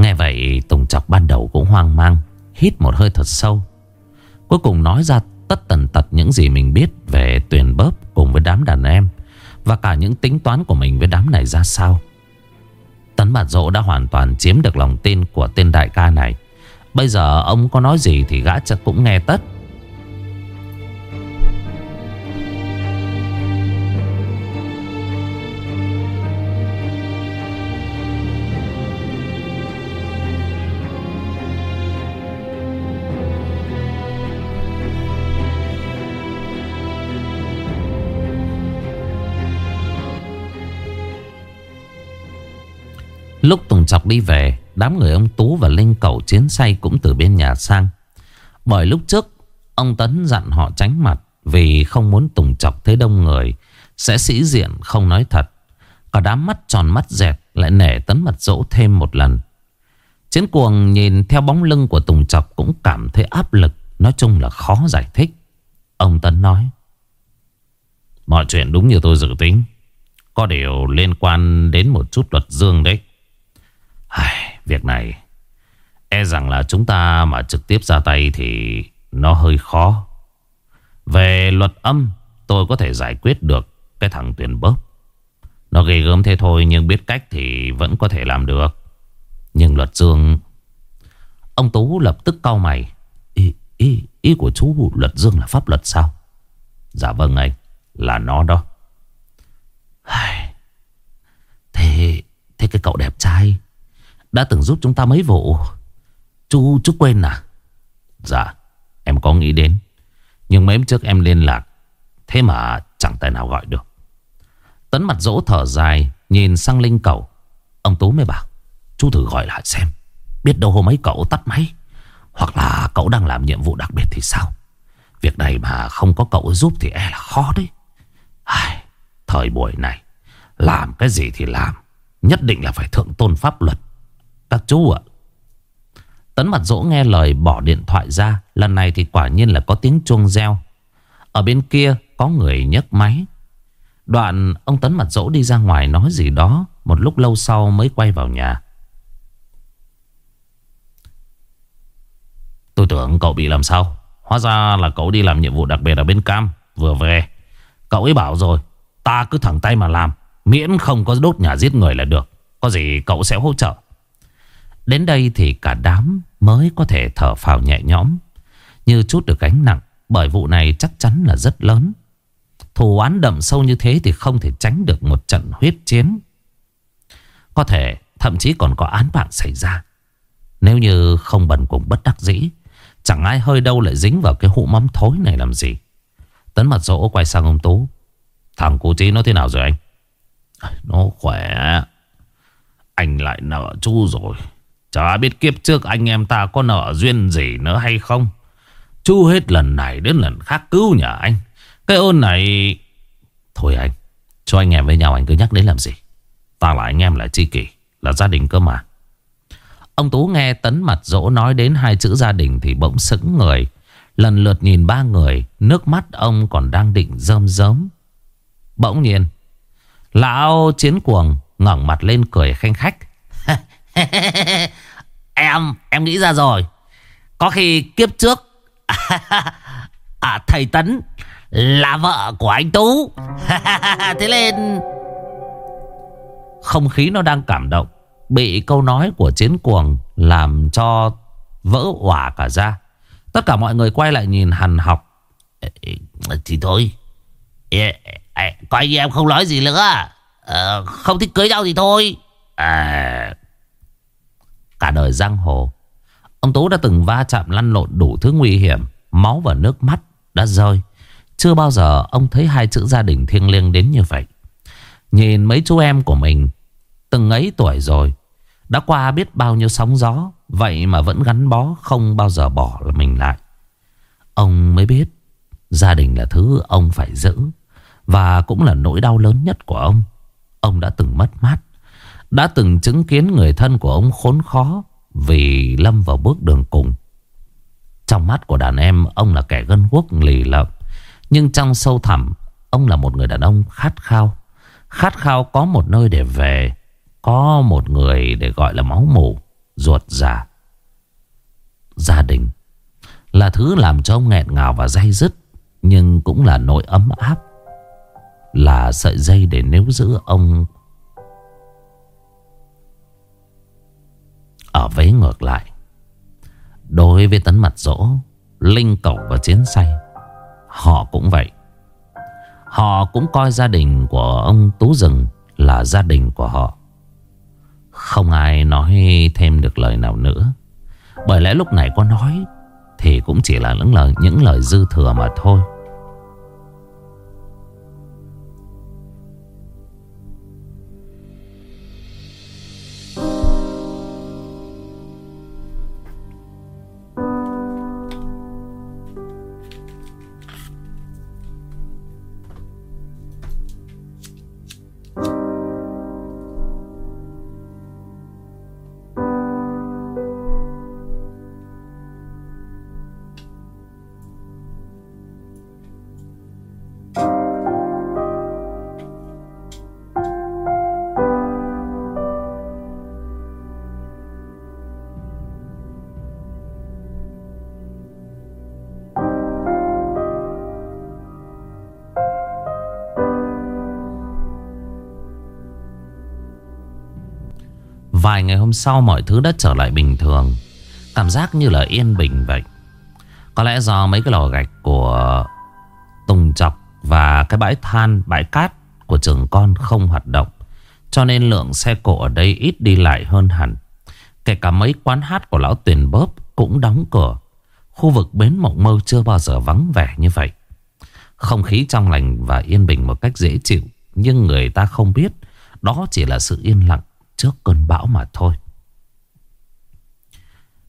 Nghe vậy, Tùng Chọc ban đầu cũng hoang mang, Hít một hơi thật sâu. Cuối cùng nói ra tất tần tật những gì mình biết Về tuyển bóp cùng với đám đàn em Và cả những tính toán của mình với đám này ra sao. Tấn Bạt Dỗ đã hoàn toàn chiếm được lòng tin của tên đại ca này. Bây giờ ông có nói gì thì gã chắc cũng nghe tất. Lúc Tùng Chọc đi về, Đám người ông Tú và Linh Cẩu chiến say cũng từ bên nhà sang. Bởi lúc trước, Ông Tấn dặn họ tránh mặt Vì không muốn Tùng Chọc thấy đông người, Sẽ sĩ diện không nói thật. Cả đám mắt tròn mắt dẹt Lại nể Tấn mặt dỗ thêm một lần. Chiến cuồng nhìn theo bóng lưng của Tùng Chọc Cũng cảm thấy áp lực, Nói chung là khó giải thích. Ông Tấn nói, Mọi chuyện đúng như tôi dự tính. Có điều liên quan đến một chút luật dương đấy. Ai, Việc này E rằng là chúng ta mà trực tiếp ra tay Thì nó hơi khó. Về luật âm Tôi có thể giải quyết được Cái thằng tuyển bóp Nó ghê gớm thế thôi Nhưng biết cách thì vẫn có thể làm được. Nhưng luật dương Ông Tú lập tức cau mày. Ý, ý, ý của chú luật dương là pháp luật sao? Dạ vâng anh Là nó đó. Thế Thế cái cậu đẹp trai đã từng giúp chúng ta mấy vụ. Chú chú quên à? Dạ em có nghĩ đến. Nhưng mấy hôm trước em liên lạc Thế mà chẳng tài nào gọi được. Tấn mặt dỗ thở dài Nhìn sang Linh cậu. Ông Tú mới bảo Chú thử gọi lại xem Biết đâu hôm ấy cậu tắt máy Hoặc là cậu đang làm nhiệm vụ đặc biệt thì sao? Việc này mà không có cậu giúp Thì e là khó đấy. Ai, Thời buổi này Làm cái gì thì làm Nhất định là phải thượng tôn pháp luật các chú ạ. Tấn mặt dỗ nghe lời bỏ điện thoại ra, Lần này thì quả nhiên là có tiếng chuông reo. Ở bên kia có người nhấc máy. Đoạn ông Tấn mặt dỗ đi ra ngoài nói gì đó, Một lúc lâu sau mới quay vào nhà. Tôi tưởng cậu bị làm sao? Hóa ra là cậu đi làm nhiệm vụ đặc biệt ở bên Cam, Vừa về. Cậu ấy bảo rồi, Ta cứ thẳng tay mà làm, Miễn không có đốt nhà giết người là được. Có gì cậu sẽ hỗ trợ. Đến đây thì cả đám mới có thể thở phào nhẹ nhõm. Như chút được gánh nặng. Bởi vụ này chắc chắn là rất lớn. Thù oán đậm sâu như thế thì không thể tránh được một trận huyết chiến. Có thể thậm chí còn có án mạng xảy ra. Nếu như không bần cùng bất đắc dĩ. Chẳng ai hơi đâu lại dính vào cái hũ mắm thối này làm gì. Tấn mặt dỗ quay sang ông Tú. Thằng cô Trí nó thế nào rồi anh? Nó khỏe. Anh lại nợ chú rồi. Chả biết kiếp trước anh em ta có nợ duyên gì nữa hay không. Chú hết lần này đến lần khác cứu nhà anh. Cái ơn này Thôi anh, Cho anh em với nhau anh cứ nhắc đến làm gì? Ta là anh em là chi kỷ, Là gia đình cơ mà. Ông Tú nghe tấn mặt dỗ nói đến hai chữ gia đình Thì bỗng sững người. Lần lượt nhìn ba người, Nước mắt ông còn đang định rơm rớm. Bỗng nhiên, Lão chiến cuồng ngẩng mặt lên cười khanh khách. em, em nghĩ ra rồi. Có khi kiếp trước à, thầy Tấn là vợ của anh Tú. Thế nên không khí nó đang cảm động. Bị câu nói của chiến cuồng làm cho vỡ hỏa cả ra. Tất cả mọi người quay lại nhìn hằn học. Thì thôi. coi như em không nói gì nữa. Ờ, không thích cưới nhau thì thôi. À, Cả đời giang hồ. Ông Tú đã từng va chạm lăn lộn đủ thứ nguy hiểm, Máu và nước mắt đã rơi. Chưa bao giờ ông thấy hai chữ gia đình thiêng liêng đến như vậy. Nhìn mấy chú em của mình, Từng ấy tuổi rồi, Đã qua biết bao nhiêu sóng gió, Vậy mà vẫn gắn bó Không bao giờ bỏ mình lại. Ông mới biết, Gia đình là thứ ông phải giữ, Và cũng là nỗi đau lớn nhất của ông. Ông đã từng mất mát. Đã từng chứng kiến người thân của ông khốn khó Vì lâm vào bước đường cùng. Trong mắt của đàn em, Ông là kẻ gân guốc, lì lợm. Nhưng trong sâu thẳm, Ông là một người đàn ông khát khao. Khát khao có một nơi để về, Có một người để gọi là máu mủ, Ruột già. Gia đình Là thứ làm cho ông nghẹn ngào và dây dứt, Nhưng cũng là nỗi ấm áp, Là sợi dây để níu giữ ông Ở vế ngược lại Đối với tấn mặt dỗ Linh cẩu và chiến say Họ cũng vậy Họ cũng coi gia đình của ông Tú Rừng là gia đình của họ. Không ai nói thêm được lời nào nữa. Bởi lẽ lúc này có nói thì cũng chỉ là những lời, những lời dư thừa mà thôi. Ngày hôm sau mọi thứ đã trở lại bình thường. Cảm giác như là yên bình vậy. Có lẽ do mấy cái lò gạch của Tùng Chọc Và cái bãi than, bãi cát của trường con không hoạt động Cho nên lượng xe cộ ở đây ít đi lại hơn hẳn. Kể cả mấy quán hát của lão Tuyền Bóp cũng đóng cửa. Khu vực bến mộng mơ chưa bao giờ vắng vẻ như vậy. Không khí trong lành và yên bình một cách dễ chịu Nhưng người ta không biết Đó chỉ là sự yên lặng trước cơn bão mà thôi.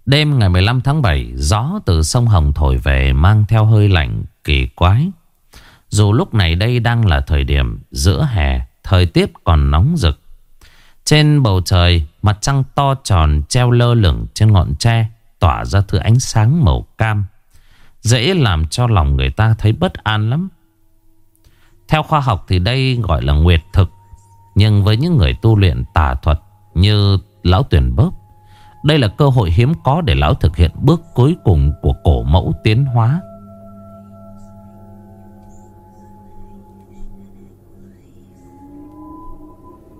Đêm ngày 15 tháng 7, gió từ sông Hồng thổi về mang theo hơi lạnh kỳ quái. Dù lúc này đây đang là thời điểm giữa hè, thời tiết còn nóng rực. Trên bầu trời, mặt trăng to tròn treo lơ lửng trên ngọn tre, tỏa ra thứ ánh sáng màu cam. Dễ làm cho lòng người ta thấy bất an lắm. Theo khoa học thì đây gọi là nguyệt thực nhưng với những người tu luyện tà thuật như lão tuyển bớp, đây là cơ hội hiếm có để lão thực hiện bước cuối cùng của cổ mẫu tiến hóa.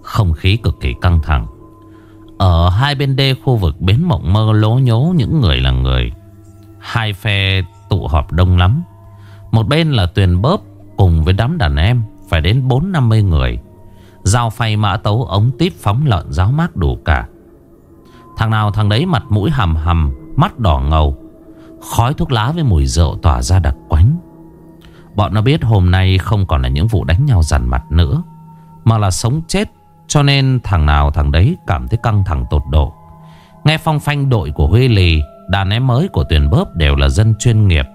Không khí cực kỳ căng thẳng. Ở hai bên đê khu vực bến mộng mơ lố nhố những người là người. Hai phe tụ họp đông lắm. Một bên là tuyển bớp cùng với đám đàn em phải đến 4-50 người. Dao phay mã tấu ống tiếp phóng lợn giáo mát đủ cả. Thằng nào thằng đấy mặt mũi hầm hầm Mắt đỏ ngầu. Khói thuốc lá với mùi rượu tỏa ra đặc quánh. Bọn nó biết hôm nay không còn là những vụ đánh nhau dằn mặt nữa, Mà là sống chết, Cho nên thằng nào thằng đấy cảm thấy căng thẳng tột độ. Nghe phong phanh đội của Huy Lì, Đàn em mới của tuyển bóp đều là dân chuyên nghiệp,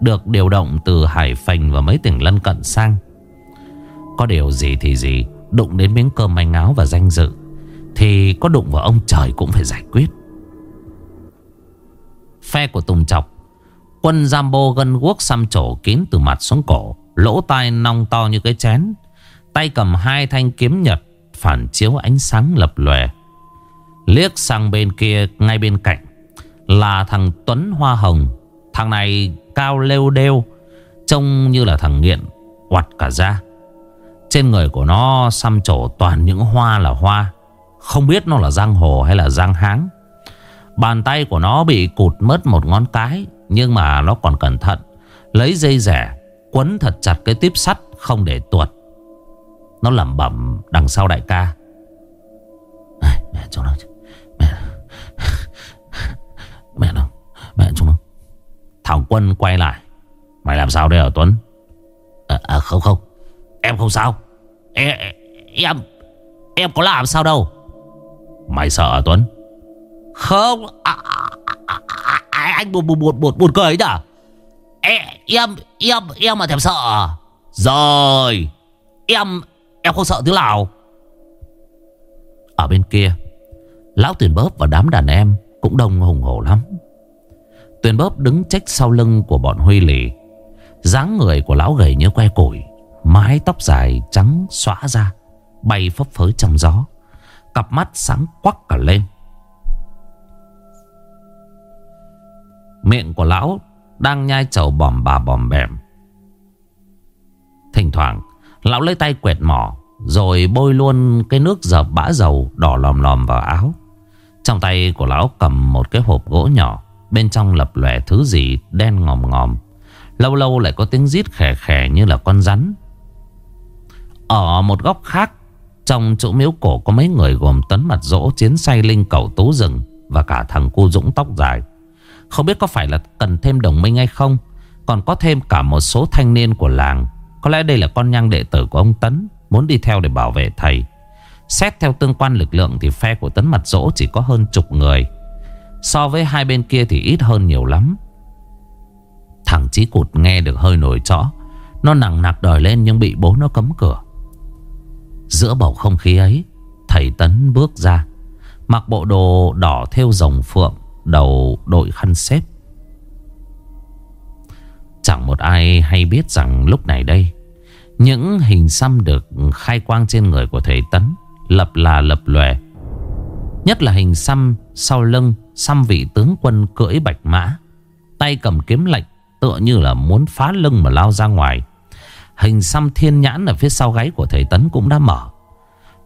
Được điều động từ Hải Phành và mấy tỉnh lân cận sang. Có điều gì thì gì Đụng đến miếng cơm manh áo và danh dự, Thì có đụng vào ông trời cũng phải giải quyết. Phe của Tùng Chọc, Quân Jambo gân guốc xăm trổ kín từ mặt xuống cổ, Lỗ tai nong to như cái chén, Tay cầm hai thanh kiếm nhật Phản chiếu ánh sáng lập lòe. Liếc sang bên kia, ngay bên cạnh, Là thằng Tuấn Hoa Hồng. Thằng này cao lêu đêu, Trông như là thằng nghiện Quạt cả da trên người của nó xăm trổ toàn những hoa là hoa. Không biết nó là giang hồ hay là giang háng. Bàn tay của nó bị cụt mất một ngón cái Nhưng mà nó còn cẩn thận. Lấy dây rẻ Quấn thật chặt cái tiếp sắt Không để tuột. Nó lẩm bẩm đằng sau đại ca. Mẹ chúng nó Mẹ Mẹ nó Mẹ chúng nó Thảo Quân quay lại. Mày làm sao đây hả Tuấn? À, à không không. Em không sao. Em Em Em có làm sao đâu. Mày sợ Tuấn? Không. À à, à, à, à, à, Anh buồn buồn buồn buồn buồn cười nhỉ Em Em Em Em mà thèm sợ Rồi. Em Em không sợ thứ nào. Ở bên kia Lão tuyển bóp và đám đàn em Cũng đông hùng hổ lắm. Tuyền bóp đứng trách sau lưng của bọn Huy lì. dáng người của lão gầy như que củi. Mái tóc dài trắng xóa ra, Bay phấp phới trong gió. Cặp mắt sáng quắc cả lên. Miệng của lão Đang nhai chầu bòm bà bòm bèm. Thỉnh thoảng, Lão lấy tay quẹt mỏ, Rồi bôi luôn cái nước dập bã dầu Đỏ lòm lòm vào áo. Trong tay của lão cầm một cái hộp gỗ nhỏ, Bên trong lập lòe thứ gì đen ngòm ngòm. Lâu lâu lại có tiếng rít khè khè như là con rắn. Ở một góc khác, Trong chỗ miếu cổ có mấy người gồm tấn mặt dỗ, Chiến say linh cầu tú rừng Và cả thằng cu dũng tóc dài. Không biết có phải là cần thêm đồng minh hay không, Còn có thêm cả một số thanh niên của làng. Có lẽ đây là con nhang đệ tử của ông Tấn, Muốn đi theo để bảo vệ thầy. Xét theo tương quan lực lượng Thì phe của Tấn mặt dỗ chỉ có hơn chục người. So với hai bên kia thì ít hơn nhiều lắm. Thằng Chí Cụt nghe được hơi nổi chó. Nó nặng nặc đòi lên nhưng bị bố nó cấm cửa. Giữa bầu không khí ấy, Thầy Tấn bước ra, Mặc bộ đồ đỏ theo rồng phượng Đầu đội khăn xếp. Chẳng một ai hay biết rằng lúc này đây, Những hình xăm được khai quang trên người của thầy Tấn Lập là lập lòe. Nhất là hình xăm sau lưng, Xăm vị tướng quân cưỡi bạch mã, Tay cầm kiếm lạnh Tựa như là muốn phá lưng mà lao ra ngoài. Hình xăm thiên nhãn ở phía sau gáy của thầy Tấn cũng đã mở.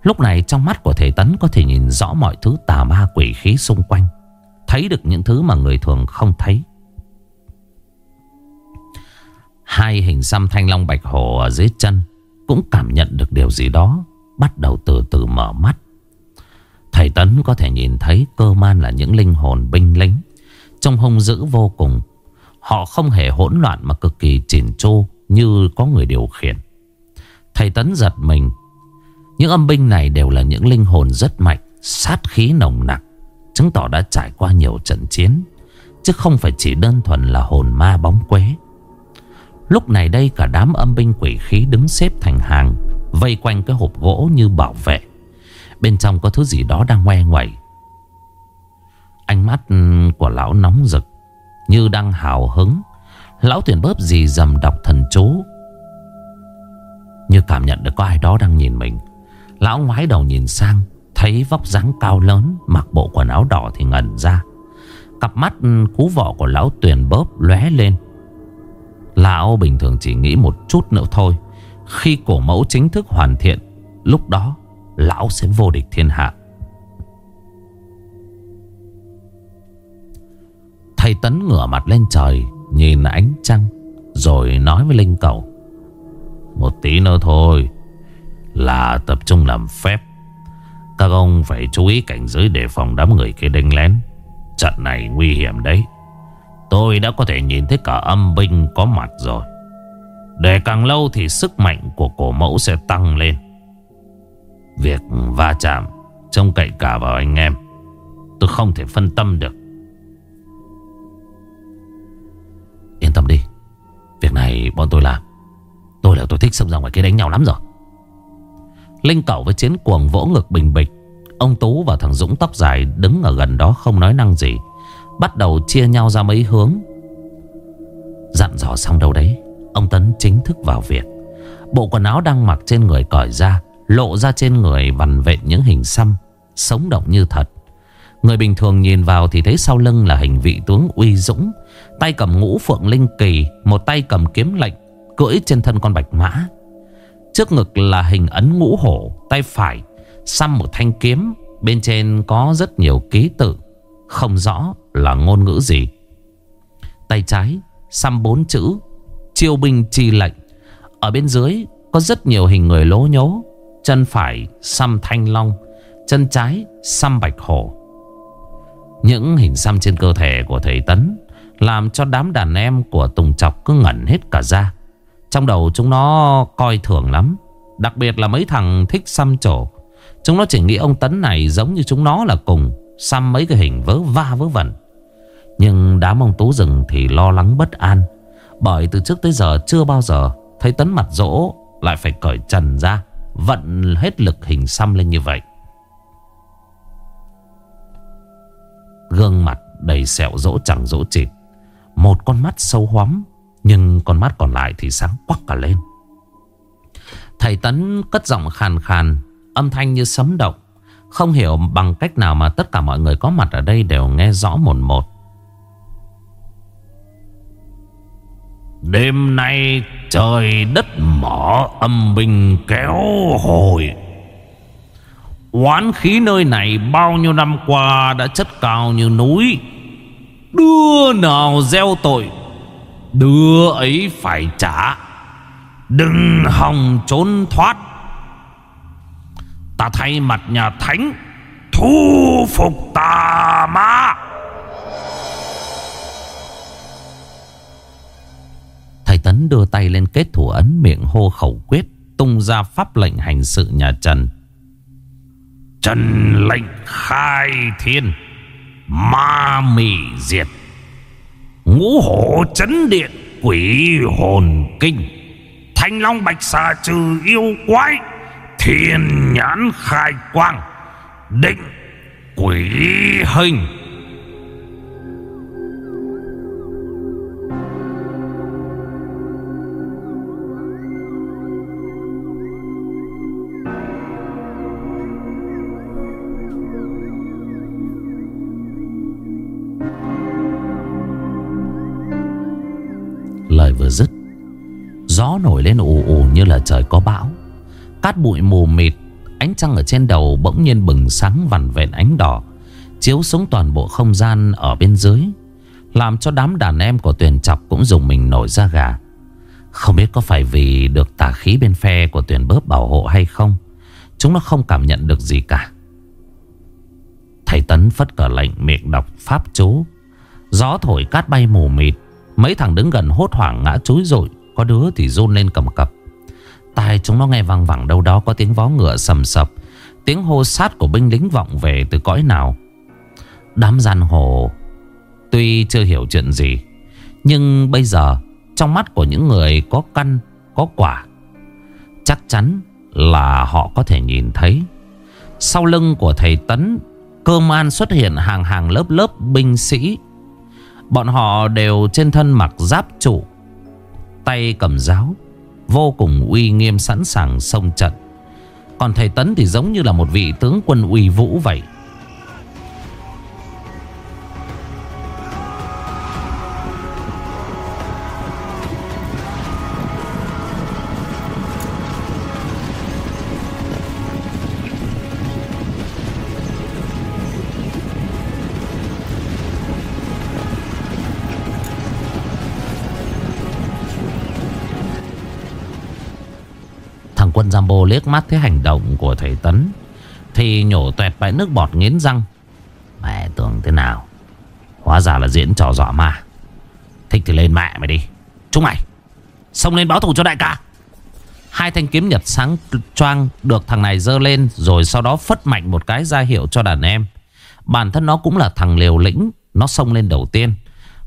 Lúc này trong mắt của thầy Tấn có thể nhìn rõ mọi thứ tà ma quỷ khí xung quanh, Thấy được những thứ mà người thường không thấy. Hai hình xăm thanh long bạch hồ ở dưới chân Cũng cảm nhận được điều gì đó, Bắt đầu từ từ mở mắt. Thầy Tấn có thể nhìn thấy cơ man là những linh hồn binh lính trong hung dữ vô cùng. Họ không hề hỗn loạn mà cực kỳ chỉn chu như có người điều khiển. Thầy Tấn giật mình. Những âm binh này đều là những linh hồn rất mạnh, sát khí nồng nặc. Chứng tỏ đã trải qua nhiều trận chiến. Chứ không phải chỉ đơn thuần là hồn ma bóng quế. Lúc này đây cả đám âm binh quỷ khí đứng xếp thành hàng. Vây quanh cái hộp gỗ như bảo vệ. Bên trong có thứ gì đó đang ngoe ngoẩy. Ánh mắt ừ, của lão nóng rực. Như đang hào hứng Lão tuyển bớp gì dầm đọc thần chú. Như cảm nhận được có ai đó đang nhìn mình, Lão ngoái đầu nhìn sang, Thấy vóc dáng cao lớn, Mặc bộ quần áo đỏ thì ngẩn ra. Cặp mắt cú vọ của lão tuyển bóp lóe lên. Lão bình thường chỉ nghĩ một chút nữa thôi, Khi cổ mẫu chính thức hoàn thiện, Lúc đó Lão sẽ vô địch thiên hạ. Thầy Tấn ngửa mặt lên trời Nhìn ánh trăng Rồi nói với Linh Cầu. Một tí nữa thôi Là tập trung làm phép. Các ông phải chú ý cảnh giới đề phòng đám người kia đánh lén. Trận này nguy hiểm đấy. Tôi đã có thể nhìn thấy cả âm binh có mặt rồi. Để càng lâu thì sức mạnh của cổ mẫu sẽ tăng lên. Việc va chạm Trông cậy cả vào anh em. Tôi không thể phân tâm được. Yên tâm đi. Việc này bọn tôi làm Tôi là tôi thích xông ra ngoài kia đánh nhau lắm rồi. Linh cậu với chiến cuồng vỗ ngực bình bịch. Ông Tú và thằng Dũng tóc dài Đứng ở gần đó không nói năng gì, Bắt đầu chia nhau ra mấy hướng. Dặn dò xong đâu đấy, Ông Tấn chính thức vào việc Bộ quần áo đang mặc trên người cởi ra, Lộ ra trên người vằn vện những hình xăm, Sống động như thật. Người bình thường nhìn vào thì thấy sau lưng là hình vị tướng uy dũng Tay cầm ngũ phượng linh kỳ, Một tay cầm kiếm lệnh, Cưỡi trên thân con bạch mã. Trước ngực là hình ấn ngũ hổ, Tay phải, xăm một thanh kiếm, Bên trên có rất nhiều ký tự. Không rõ là ngôn ngữ gì. Tay trái, xăm bốn chữ, Chiêu binh chi lệnh. Ở bên dưới có rất nhiều hình người lố nhố, Chân phải xăm thanh long, Chân trái xăm bạch hổ. Những hình xăm trên cơ thể của thầy Tấn làm cho đám đàn em của Tùng Chọc cứ ngẩn hết cả ra. Trong đầu chúng nó coi thường lắm, Đặc biệt là mấy thằng thích xăm trổ. Chúng nó chỉ nghĩ ông Tấn này giống như chúng nó là cùng, Xăm mấy cái hình vớ va vớ vẩn. Nhưng đám ông Tú Rừng thì lo lắng bất an, Bởi từ trước tới giờ chưa bao giờ Thấy Tấn mặt rỗ lại phải cởi trần ra, Vận hết lực hình xăm lên như vậy. Gương mặt đầy sẹo rỗ chẳng rỗ chịt. Một con mắt sâu hoắm, Nhưng con mắt còn lại thì sáng quắc cả lên. Thầy Tấn cất giọng khàn khàn, Âm thanh như sấm động. Không hiểu bằng cách nào mà tất cả mọi người có mặt ở đây đều nghe rõ một một. Đêm nay trời đất mở âm binh kéo hồi. Oán khí nơi này bao nhiêu năm qua đã chất cao như núi. Đứa nào gieo tội Đứa ấy phải trả. Đừng hòng trốn thoát. Ta thay mặt nhà thánh Thu phục tà ma. Thầy Tấn đưa tay lên kết thủ ấn miệng hô khẩu quyết Tung ra pháp lệnh hành sự nhà Trần. Trần lệnh khai thiên Ma mị diệt. Ngũ hổ chấn điện, Quỷ hồn kinh. Thanh long bạch xà trừ yêu quái, Thiên nhãn khai quang. Định quỷ hình. Gió nổi lên ù ù như là trời có bão. Cát bụi mù mịt, Ánh trăng ở trên đầu bỗng nhiên bừng sáng vằn vẹn ánh đỏ, Chiếu xuống toàn bộ không gian ở bên dưới, Làm cho đám đàn em của tuyển chọc cũng dùng mình nổi ra gà. Không biết có phải vì được tà khí bên phe của tuyển bớp bảo hộ hay không, Chúng nó không cảm nhận được gì cả. Thầy Tấn phất cờ lệnh miệng đọc pháp chú. Gió thổi cát bay mù mịt, Mấy thằng đứng gần hốt hoảng ngã chúi rồi có đứa thì run lên cầm cập. Tai chúng nó nghe vang vẳng đâu đó, có tiếng vó ngựa sầm sập. Tiếng hô sát của binh lính vọng về từ cõi nào? Đám gian hồ, Tuy chưa hiểu chuyện gì, Nhưng bây giờ Trong mắt của những người có căn, Có quả, Chắc chắn là họ có thể nhìn thấy. Sau lưng của thầy Tấn, Cơm man xuất hiện hàng hàng lớp lớp binh sĩ. Bọn họ đều trên thân mặc giáp trụ Tay cầm giáo, Vô cùng uy nghiêm sẵn sàng xông trận. Còn thầy Tấn thì giống như là một vị tướng quân uy vũ vậy. Liếc mắt thấy hành động của thầy Tấn, Thì nhổ tuẹt bãi nước bọt nghiến răng. Mẹ tưởng thế nào? Hóa ra là diễn trò dọa ma. Thích thì lên mẹ mày đi. Chúng mày, Xông lên báo thù cho đại ca. Hai thanh kiếm nhật sáng choang Được thằng này dơ lên, Rồi sau đó phất mạnh một cái ra hiệu cho đàn em. Bản thân nó cũng là thằng liều lĩnh, Nó xông lên đầu tiên.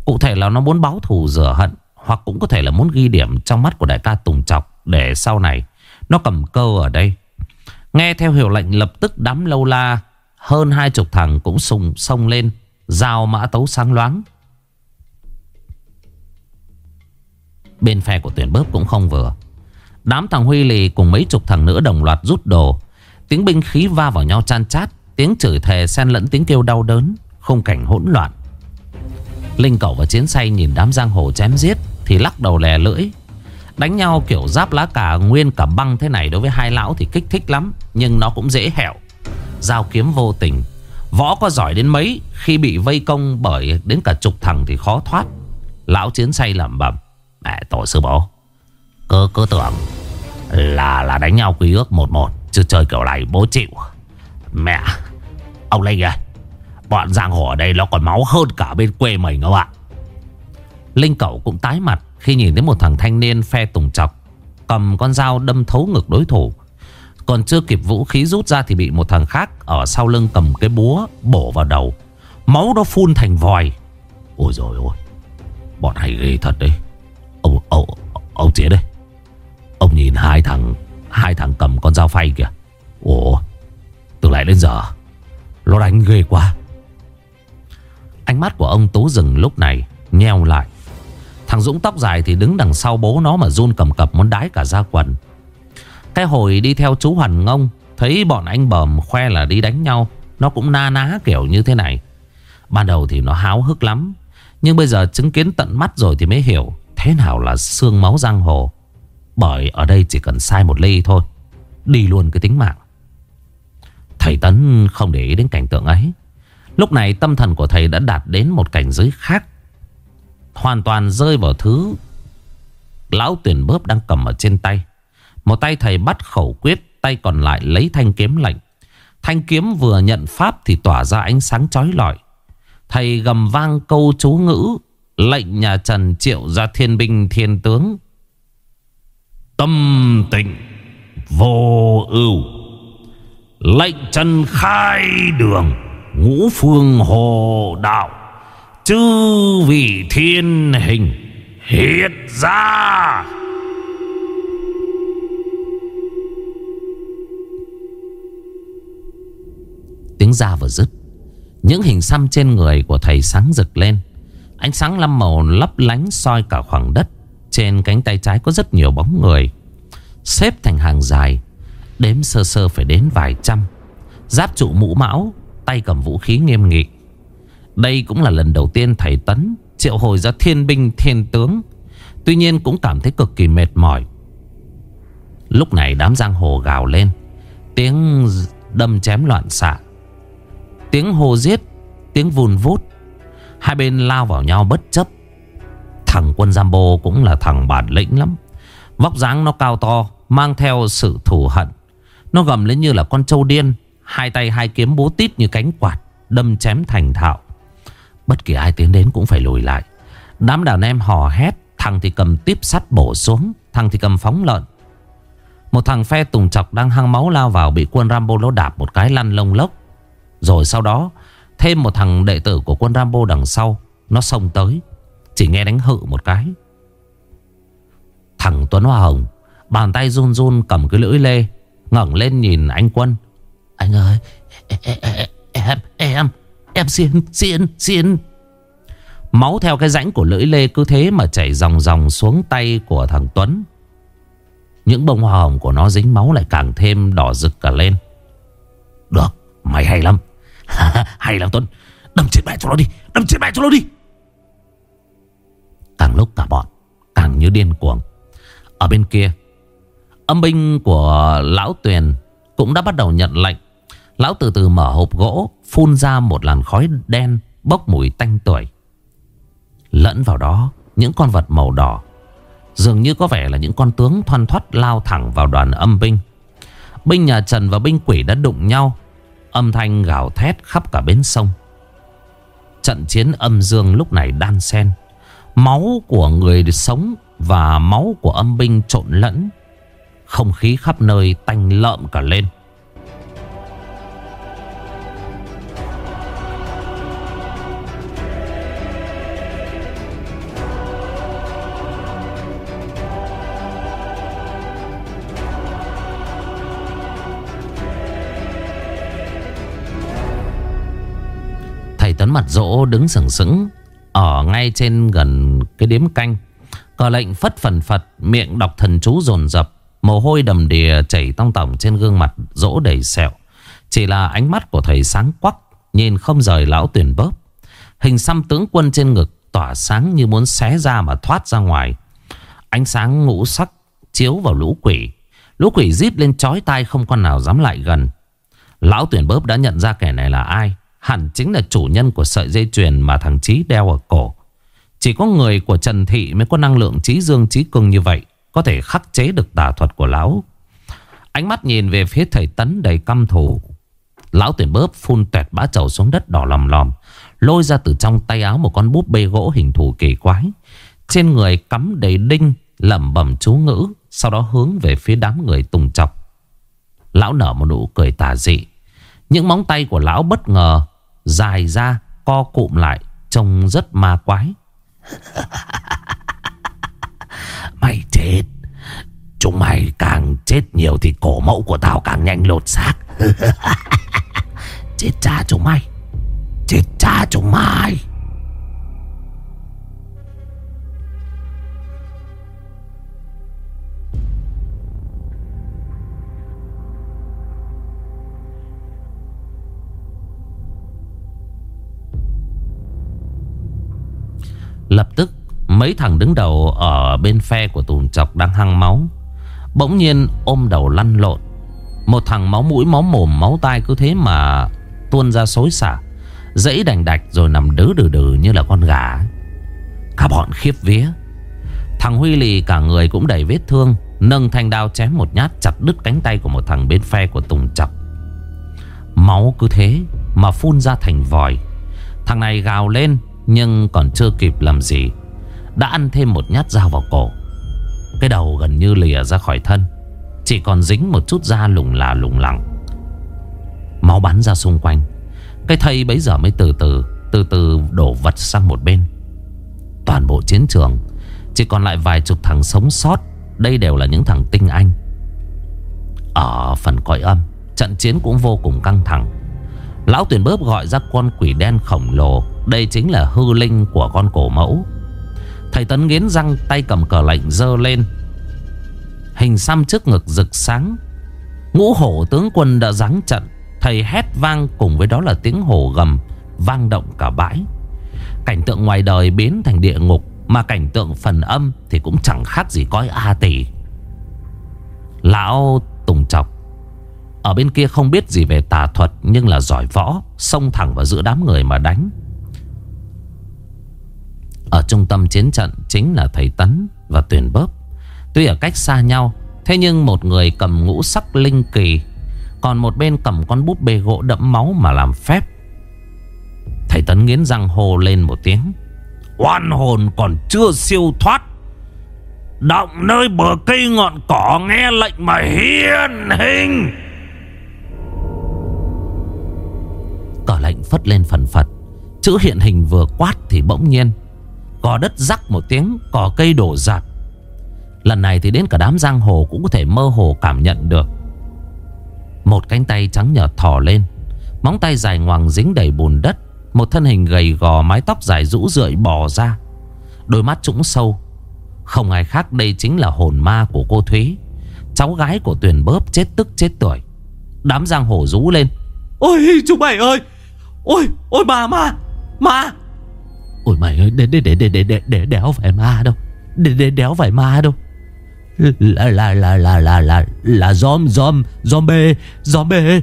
Cụ thể là nó muốn báo thù rửa hận, Hoặc cũng có thể là muốn ghi điểm trong mắt của đại ca Tùng Chọc Để sau này nó cầm câu ở đây. Nghe theo hiệu lệnh, lập tức đám lâu la, Hơn hai chục thằng cũng sùng sông lên, Giao mã tấu sáng loáng. Bên phe của tuyển bớp cũng không vừa. Đám thằng Huy lì cùng mấy chục thằng nữa đồng loạt rút đồ. Tiếng binh khí va vào nhau chan chát, Tiếng chửi thề xen lẫn tiếng kêu đau đớn không cảnh hỗn loạn. Linh cẩu và chiến say nhìn đám giang hồ chém giết, Thì lắc đầu lè lưỡi. Đánh nhau kiểu giáp lá cả nguyên cả băng thế này Đối với hai lão thì kích thích lắm, Nhưng nó cũng dễ hẻo Giao kiếm vô tình. Võ có giỏi đến mấy, Khi bị vây công bởi đến cả chục thằng thì khó thoát. Lão chiến say lẩm bẩm. Mẹ tổ sư bố Cơ cơ tưởng Là là đánh nhau quy ước một một, Chứ chơi kiểu này bố chịu. Mẹ, Ông Linh ơi, Bọn giang hồ ở đây nó còn máu hơn cả bên quê mình không ạ? Linh cậu cũng tái mặt. Khi nhìn thấy một thằng thanh niên phe tùng chọc Cầm con dao đâm thấu ngực đối thủ. Còn chưa kịp vũ khí rút ra Thì bị một thằng khác ở sau lưng cầm cái búa Bổ vào đầu. Máu nó phun thành vòi. Ôi rồi ôi Bọn hay ghê thật đấy. Ông, ông, ông chế đây Ông nhìn hai thằng Hai thằng cầm con dao phay kìa. Ủa Từ lại đến giờ Nó đánh ghê quá. Ánh mắt của ông Tú rừng lúc này Nheo lại. Thằng Dũng tóc dài thì đứng đằng sau bố nó Mà run cầm cập muốn đái cả ra quần. Cái hồi đi theo chú Hoàn Ngông, Thấy bọn anh bờm khoe là đi đánh nhau, Nó cũng na ná kiểu như thế này. Ban đầu thì nó háo hức lắm, Nhưng bây giờ chứng kiến tận mắt rồi thì mới hiểu Thế nào là xương máu giang hồ. Bởi ở đây chỉ cần sai một ly thôi, Đi luôn cái tính mạng. Thầy Tấn không để ý đến cảnh tượng ấy. Lúc này tâm thần của thầy đã đạt đến một cảnh giới khác. Hoàn toàn rơi vào thứ Lão tuyển bớp đang cầm ở trên tay. Một tay thầy bắt khẩu quyết, Tay còn lại lấy thanh kiếm lạnh. Thanh kiếm vừa nhận pháp Thì tỏa ra ánh sáng chói lọi. Thầy gầm vang câu chú ngữ, Lệnh nhà Trần triệu ra thiên binh thiên tướng. Tâm tịnh, Vô ưu. Lệnh Trần khai đường, Ngũ phương hồ đạo. Chư vị thiên hình Hiện ra. Tiếng ra vừa dứt, Những hình xăm trên người của thầy sáng rực lên. Ánh sáng lăm màu lấp lánh soi cả khoảng đất. Trên cánh tay trái có rất nhiều bóng người, Xếp thành hàng dài, Đếm sơ sơ phải đến vài trăm. Giáp trụ mũ mão, Tay cầm vũ khí nghiêm nghị. Đây cũng là lần đầu tiên thầy Tấn Triệu hồi ra thiên binh, thiên tướng. Tuy nhiên cũng cảm thấy cực kỳ mệt mỏi. Lúc này đám giang hồ gào lên. Tiếng đâm chém loạn xạ. Tiếng hô giết, Tiếng vùn vút. Hai bên lao vào nhau bất chấp. Thằng quân Jambo cũng là thằng bản lĩnh lắm. Vóc dáng nó cao to, Mang theo sự thù hận. Nó gầm lên như là con trâu điên, Hai tay hai kiếm bố tít như cánh quạt, Đâm chém thành thạo. Bất kỳ ai tiến đến cũng phải lùi lại. Đám đàn em hò hét, Thằng thì cầm tiếp sắt bổ xuống, Thằng thì cầm phóng lợn. Một thằng phe tùng chọc đang hăng máu lao vào Bị quân Rambo nó đạp một cái lăn lông lốc. Rồi sau đó, Thêm một thằng đệ tử của quân Rambo đằng sau, Nó xông tới, Chỉ nghe đánh hự một cái. Thằng Tuấn Hoa Hồng, Bàn tay run run cầm cái lưỡi lê, ngẩng lên nhìn anh quân. Anh ơi Em Em Em xin Xin Xin. Máu theo cái rãnh của lưỡi lê cứ thế mà chảy dòng dòng xuống tay của thằng Tuấn. Những bông hoa hồng của nó dính máu lại càng thêm đỏ rực cả lên. Được, Mày hay lắm. Hay lắm Tuấn. Đâm chết mẹ cho nó đi, Đâm chết mẹ cho nó đi. Càng lúc cả bọn, Càng như điên cuồng. Ở bên kia, Âm binh của lão tuyền Cũng đã bắt đầu nhận lệnh. Lão từ từ mở hộp gỗ, Phun ra một làn khói đen Bốc mùi tanh tuổi Lẫn vào đó, Những con vật màu đỏ, Dường như có vẻ là những con tướng thoăn thoắt Lao thẳng vào đoàn âm binh. Binh nhà Trần và binh quỷ đã đụng nhau, Âm thanh gào thét khắp cả bến sông. Trận chiến âm dương lúc này đan xen. Máu của người sống Và máu của âm binh trộn lẫn. Không khí khắp nơi tanh lợm cả lên. Thầy mặt rỗ đứng sừng sững, Ở ngay trên gần cái điếm canh. Cờ lệnh phất phần phật, Miệng đọc thần chú dồn dập, Mồ hôi đầm đìa chảy tong tỏng trên gương mặt rỗ đầy sẹo. Chỉ là ánh mắt của thầy sáng quắc, Nhìn không rời lão tuyển bớp. Hình xăm tướng quân trên ngực Tỏa sáng như muốn xé ra mà thoát ra ngoài. Ánh sáng ngũ sắc Chiếu vào lũ quỷ. Lũ quỷ rít lên chói tai không con nào dám lại gần. Lão tuyển bớp đã nhận ra kẻ này là ai? Hẳn chính là chủ nhân của sợi dây chuyền Mà thằng Chí đeo ở cổ. Chỉ có người của Trần Thị mới có năng lượng trí dương trí cường như vậy, Có thể khắc chế được tà thuật của lão. Ánh mắt nhìn về phía thầy Tấn đầy căm thù. Lão tuyển bớp phun tuẹt bã trầu xuống đất đỏ lòm lòm, Lôi ra từ trong tay áo một con búp bê gỗ hình thù kỳ quái. Trên người cắm đầy đinh, lẩm bẩm chú ngữ, Sau đó hướng về phía đám người tùng chọc. Lão nở một nụ cười tà dị. Những móng tay của lão bất ngờ Dài ra, Co cụm lại, Trông rất ma quái. Mày chết. Chúng mày càng chết nhiều Thì cổ mẫu của tao càng nhanh lột xác. Chết cha chúng mày. Chết cha chúng mày. Lập tức, mấy thằng đứng đầu ở bên phe của tùn chọc đang hăng máu. Bỗng nhiên, ôm đầu lăn lộn. Một thằng máu mũi, máu mồm, máu tai cứ thế mà tuôn ra xối xả. Dãy đành đạch rồi nằm đứ đừ đừ như là con gà Cả bọn khiếp vía. Thằng Huy lì cả người cũng đầy vết thương, Nâng thanh đao chém một nhát chặt đứt cánh tay của một thằng bên phe của Tùng Chọc. Máu cứ thế mà phun ra thành vòi. Thằng này gào lên nhưng còn chưa kịp làm gì, Đã ăn thêm một nhát dao vào cổ. Cái đầu gần như lìa ra khỏi thân, Chỉ còn dính một chút da lủng là lủng lẳng. Máu bắn ra xung quanh, Cái thây bấy giờ mới từ từ Từ từ đổ vật sang một bên. Toàn bộ chiến trường, Chỉ còn lại vài chục thằng sống sót, Đây đều là những thằng tinh anh. Ở phần cõi âm, Trận chiến cũng vô cùng căng thẳng. Lão tuyển bớp gọi ra con quỷ đen khổng lồ. Đây chính là hư linh của con cổ mẫu. Thầy Tấn nghiến răng, tay cầm cờ lệnh dơ lên. Hình xăm trước ngực rực sáng. Ngũ hổ tướng quân đã giáng trận. Thầy hét vang, cùng với đó là tiếng hổ gầm, Vang động cả bãi. Cảnh tượng ngoài đời biến thành địa ngục, Mà cảnh tượng phần âm Thì cũng chẳng khác gì coi A tỷ Lão Tùng Chọc ở bên kia không biết gì về tà thuật, Nhưng là giỏi võ, Xông thẳng vào giữa đám người mà đánh. Ở trung tâm chiến trận Chính là thầy Tấn và Tuyền Bớp. Tuy ở cách xa nhau, Thế nhưng một người cầm ngũ sắc linh kỳ, Còn một bên cầm con búp bê gỗ đẫm máu mà làm phép. Thầy Tấn nghiến răng hô lên một tiếng, Oan hồn còn chưa siêu thoát. Động nơi bờ cây ngọn cỏ nghe lệnh mà hiên hình. Cờ lệnh phất lên phần phật. Chữ hiện hình vừa quát thì bỗng nhiên, Cò đất rắc một tiếng, cò cây đổ giạt Lần này thì đến cả đám giang hồ Cũng có thể mơ hồ cảm nhận được. Một cánh tay trắng nhợt thò lên, Móng tay dài ngoằng dính đầy bùn đất, Một thân hình gầy gò mái tóc dài rũ rượi bò ra. Đôi mắt trũng sâu, Không ai khác đây chính là hồn ma của cô Thúy. Cháu gái của Tuyền bớp chết tức chết tuổi. Đám giang hồ rú lên, Ôi, chú mày ơi Ôi ôi ma ma Ma. Ôi mày ơi để để để để để để, để đéo phải ma đâu. Để để đéo phải ma đâu. Là là là là là là là zom zom zombie zombie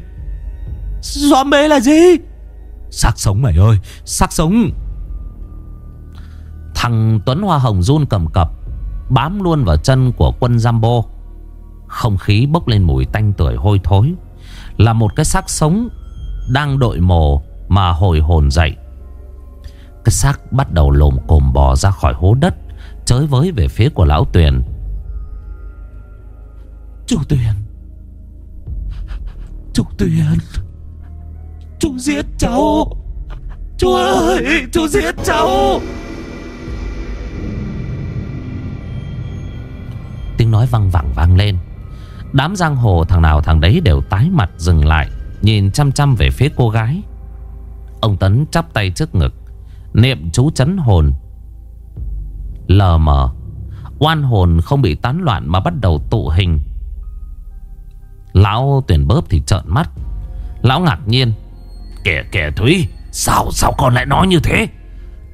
Zombie là gì? Xác sống mày ơi Xác sống. Thằng Tuấn Hoa Hồng run cầm cập Bám luôn vào chân của quân Jambo. Không khí bốc lên mùi tanh tưởi hôi thối. Là một cái xác sống Đang đội mồ mà hồi hồn dậy. Cái xác bắt đầu lồm cồm bò ra khỏi hố đất Chới với về phía của lão Tuyền. Chú Tuyền! Chú Tuyền! Chú giết cháu! Chú ơi! Chú giết cháu! Tiếng nói văng vẳng vang lên. Đám giang hồ thằng nào thằng đấy đều tái mặt dừng lại Nhìn chăm chăm về phía cô gái Ông Tấn chắp tay trước ngực. Niệm chú chấn hồn. Lờ mờ. Oan hồn không bị tán loạn mà bắt đầu tụ hình. Lão tuyển bớp thì trợn mắt. Lão ngạc nhiên. Kẻ kẻ Thúy, Sao sao con lại nói như thế?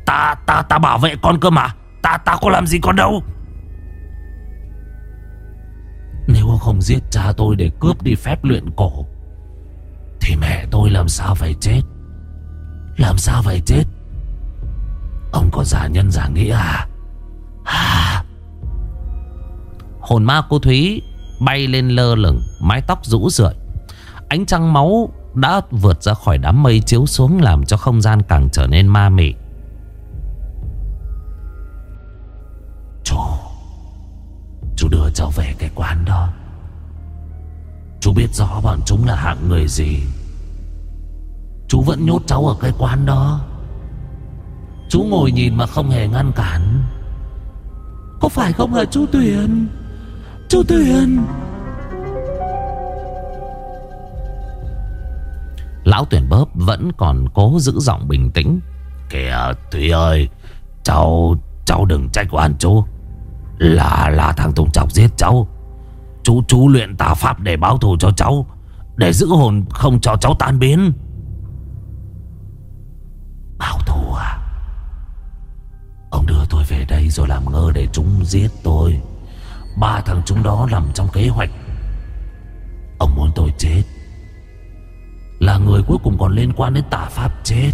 Ta ta ta bảo vệ con cơ mà. Ta ta có làm gì con đâu? Nếu không giết cha tôi để cướp đi phép luyện cổ, Thì mẹ tôi làm sao phải chết? Làm sao vậy chết? Ông có giả nhân giả nghĩa à? À. Hồn ma cô Thúy Bay lên lơ lửng Mái tóc rũ rượi. Ánh trăng máu đã vượt ra khỏi đám mây chiếu xuống Làm cho không gian càng trở nên ma mị. Chú, chú đưa cháu về cái quán đó. Chú biết rõ bọn chúng là hạng người gì. Chú vẫn nhốt cháu ở cái quán đó. Chú ngồi nhìn mà không hề ngăn cản. Có phải không hả chú Tuyền? Chú Tuyền! Lão tuyển bóp vẫn còn cố giữ giọng bình tĩnh. Kìa Thúy ơi, Cháu Cháu đừng trách oan chú. Là là thằng Tùng Chọc giết cháu. Chú chú luyện tà pháp để báo thù cho cháu, Để giữ hồn không cho cháu tan biến. Ông đưa tôi về đây rồi làm ngơ để chúng giết tôi. Ba thằng chúng đó nằm trong kế hoạch. Ông muốn tôi chết. Là người cuối cùng còn liên quan đến tả pháp chết.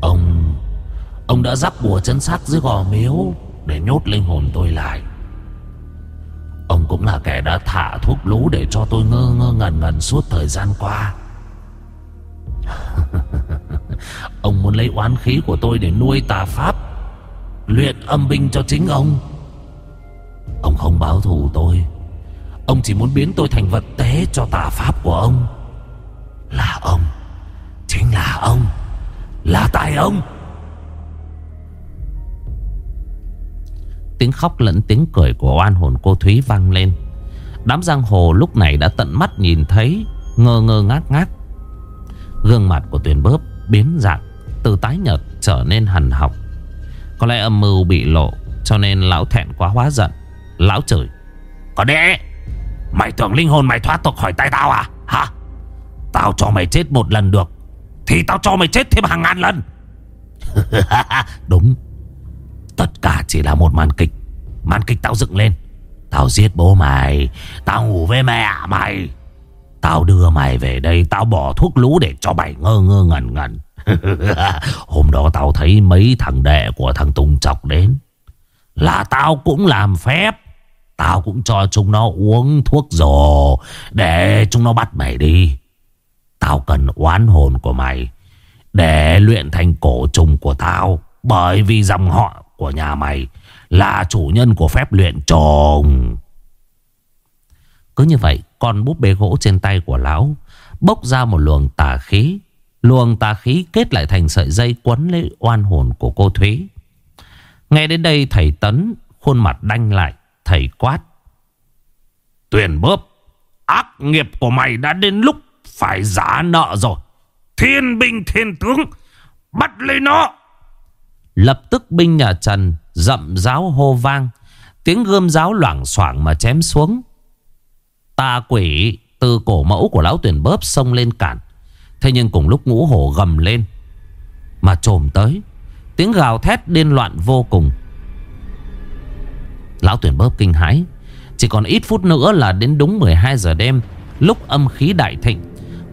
Ông Ông đã dắp bùa chân sát dưới gò miếu Để nhốt linh hồn tôi lại. Ông cũng là kẻ đã thả thuốc lú Để cho tôi ngơ ngơ ngẩn ngẩn suốt thời gian qua. Ông muốn lấy oán khí của tôi Để nuôi tà pháp, Luyện âm binh cho chính ông. Ông không báo thù tôi. Ông chỉ muốn biến tôi thành vật tế cho tà pháp của ông. Là ông. Chính là ông. Là tại ông. Tiếng khóc lẫn tiếng cười của oan hồn cô Thúy vang lên. Đám giang hồ lúc này đã tận mắt nhìn thấy, Ngơ ngơ ngác ngác. Gương mặt của tuyển bớp biến dạng, Từ tái nhợt trở nên hằn học. Có lẽ âm mưu bị lộ, Cho nên lão thẹn quá hóa giận. Lão chửi Có đế Mày tưởng linh hồn mày thoát tục khỏi tay tao à? Hả? Tao cho mày chết một lần được, Thì tao cho mày chết thêm hàng ngàn lần. Đúng, Tất cả chỉ là một màn kịch. Màn kịch tao dựng lên, Tao giết bố mày, Tao ngủ với mẹ mày. Tao đưa mày về đây, Tao bỏ thuốc lú để cho mày ngơ ngơ ngẩn ngẩn. Hôm đó tao thấy mấy thằng đệ của thằng Tùng Chọc đến. Là tao cũng làm phép. Tao cũng cho chúng nó uống thuốc rồ Để chúng nó bắt mày đi. Tao cần oán hồn của mày, Để luyện thành cổ trùng của tao. Bởi vì dòng họ của nhà mày Là chủ nhân của phép luyện trùng. Cứ như vậy con búp bê gỗ trên tay của lão, Bốc ra một luồng tà khí. Luồng tà khí kết lại thành sợi dây Quấn lấy oan hồn của cô Thúy. Nghe đến đây, thầy Tấn Khuôn mặt đanh lại, Thầy quát. Tuyền bớp Ác nghiệp của mày đã đến lúc Phải giả nợ rồi. Thiên binh thiên tướng, Bắt lấy nó. Lập tức binh nhà Trần Dậm giáo hô vang. Tiếng gươm giáo loảng xoảng mà chém xuống. Tà quỷ Từ cổ mẫu của lão tuyển bóp xông lên cản. Thế nhưng cùng lúc ngũ hổ gầm lên, Mà trồm tới. Tiếng gào thét điên loạn vô cùng. Lão tuyển bóp kinh hãi. Chỉ còn ít phút nữa là đến đúng 12 giờ đêm, Lúc âm khí đại thịnh,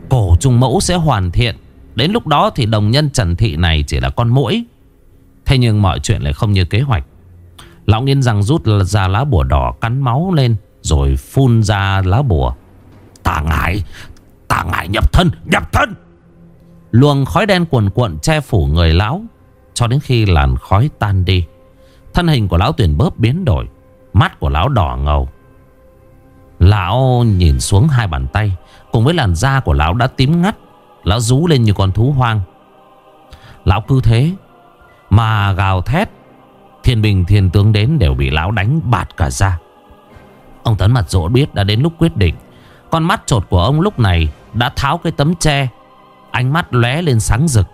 Cổ trùng mẫu sẽ hoàn thiện. Đến lúc đó thì đồng nhân Trần Thị này chỉ là con mũi Thế nhưng mọi chuyện lại không như kế hoạch. Lão nghiên rằng rút ra lá bùa đỏ cắn máu lên. Rồi phun ra lá bùa. Tà ngải Tà ngải nhập thân Nhập thân. Luồng khói đen cuồn cuộn che phủ người lão, Cho đến khi làn khói tan đi. Thân hình của lão tuyển bớp biến đổi, Mắt của lão đỏ ngầu. Lão nhìn xuống hai bàn tay, Cùng với làn da của lão đã tím ngắt, Lão rú lên như con thú hoang. Lão cứ thế, Mà gào thét, Thiên bình thiên tướng đến đều bị lão đánh bạt cả ra Ông Tấn mặt rỗ biết đã đến lúc quyết định. Con mắt trột của ông lúc này Đã tháo cái tấm tre. Ánh mắt lóe lên sáng rực.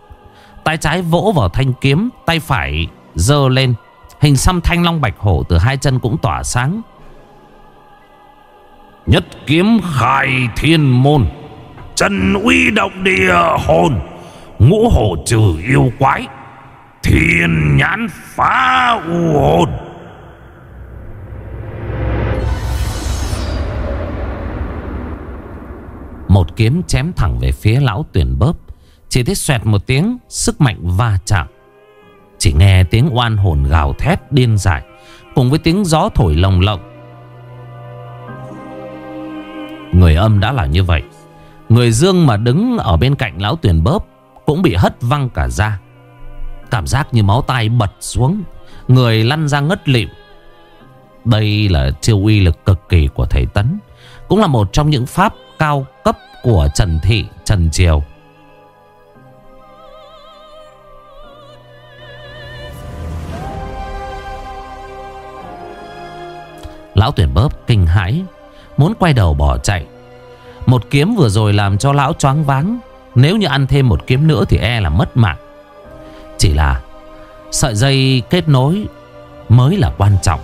Tay trái vỗ vào thanh kiếm, Tay phải dơ lên. Hình xăm thanh long bạch hổ từ hai chân cũng tỏa sáng. Nhất kiếm khai thiên môn, Chân uy động địa hồn, Ngũ hổ trừ yêu quái, Thiên nhãn phá u hồn. Một kiếm chém thẳng về phía lão tuyển bớp. Chỉ thấy xoẹt một tiếng, Sức mạnh va chạm. Chỉ nghe tiếng oan hồn gào thét điên dại, Cùng với tiếng gió thổi lồng lộng. Người âm đã là như vậy. Người dương mà đứng ở bên cạnh lão tuyển bớp Cũng bị hất văng cả ra. Cảm giác như máu tay bật xuống, Người lăn ra ngất lịm. Đây là chiêu uy lực cực kỳ của thầy Tấn, Cũng là một trong những pháp cao cấp của Trần Thị, Trần Triều. Lão tuyển bóp kinh hãi Muốn quay đầu bỏ chạy. Một kiếm vừa rồi làm cho lão choáng váng Nếu như ăn thêm một kiếm nữa Thì e là mất mạng. Chỉ là Sợi dây kết nối Mới là quan trọng.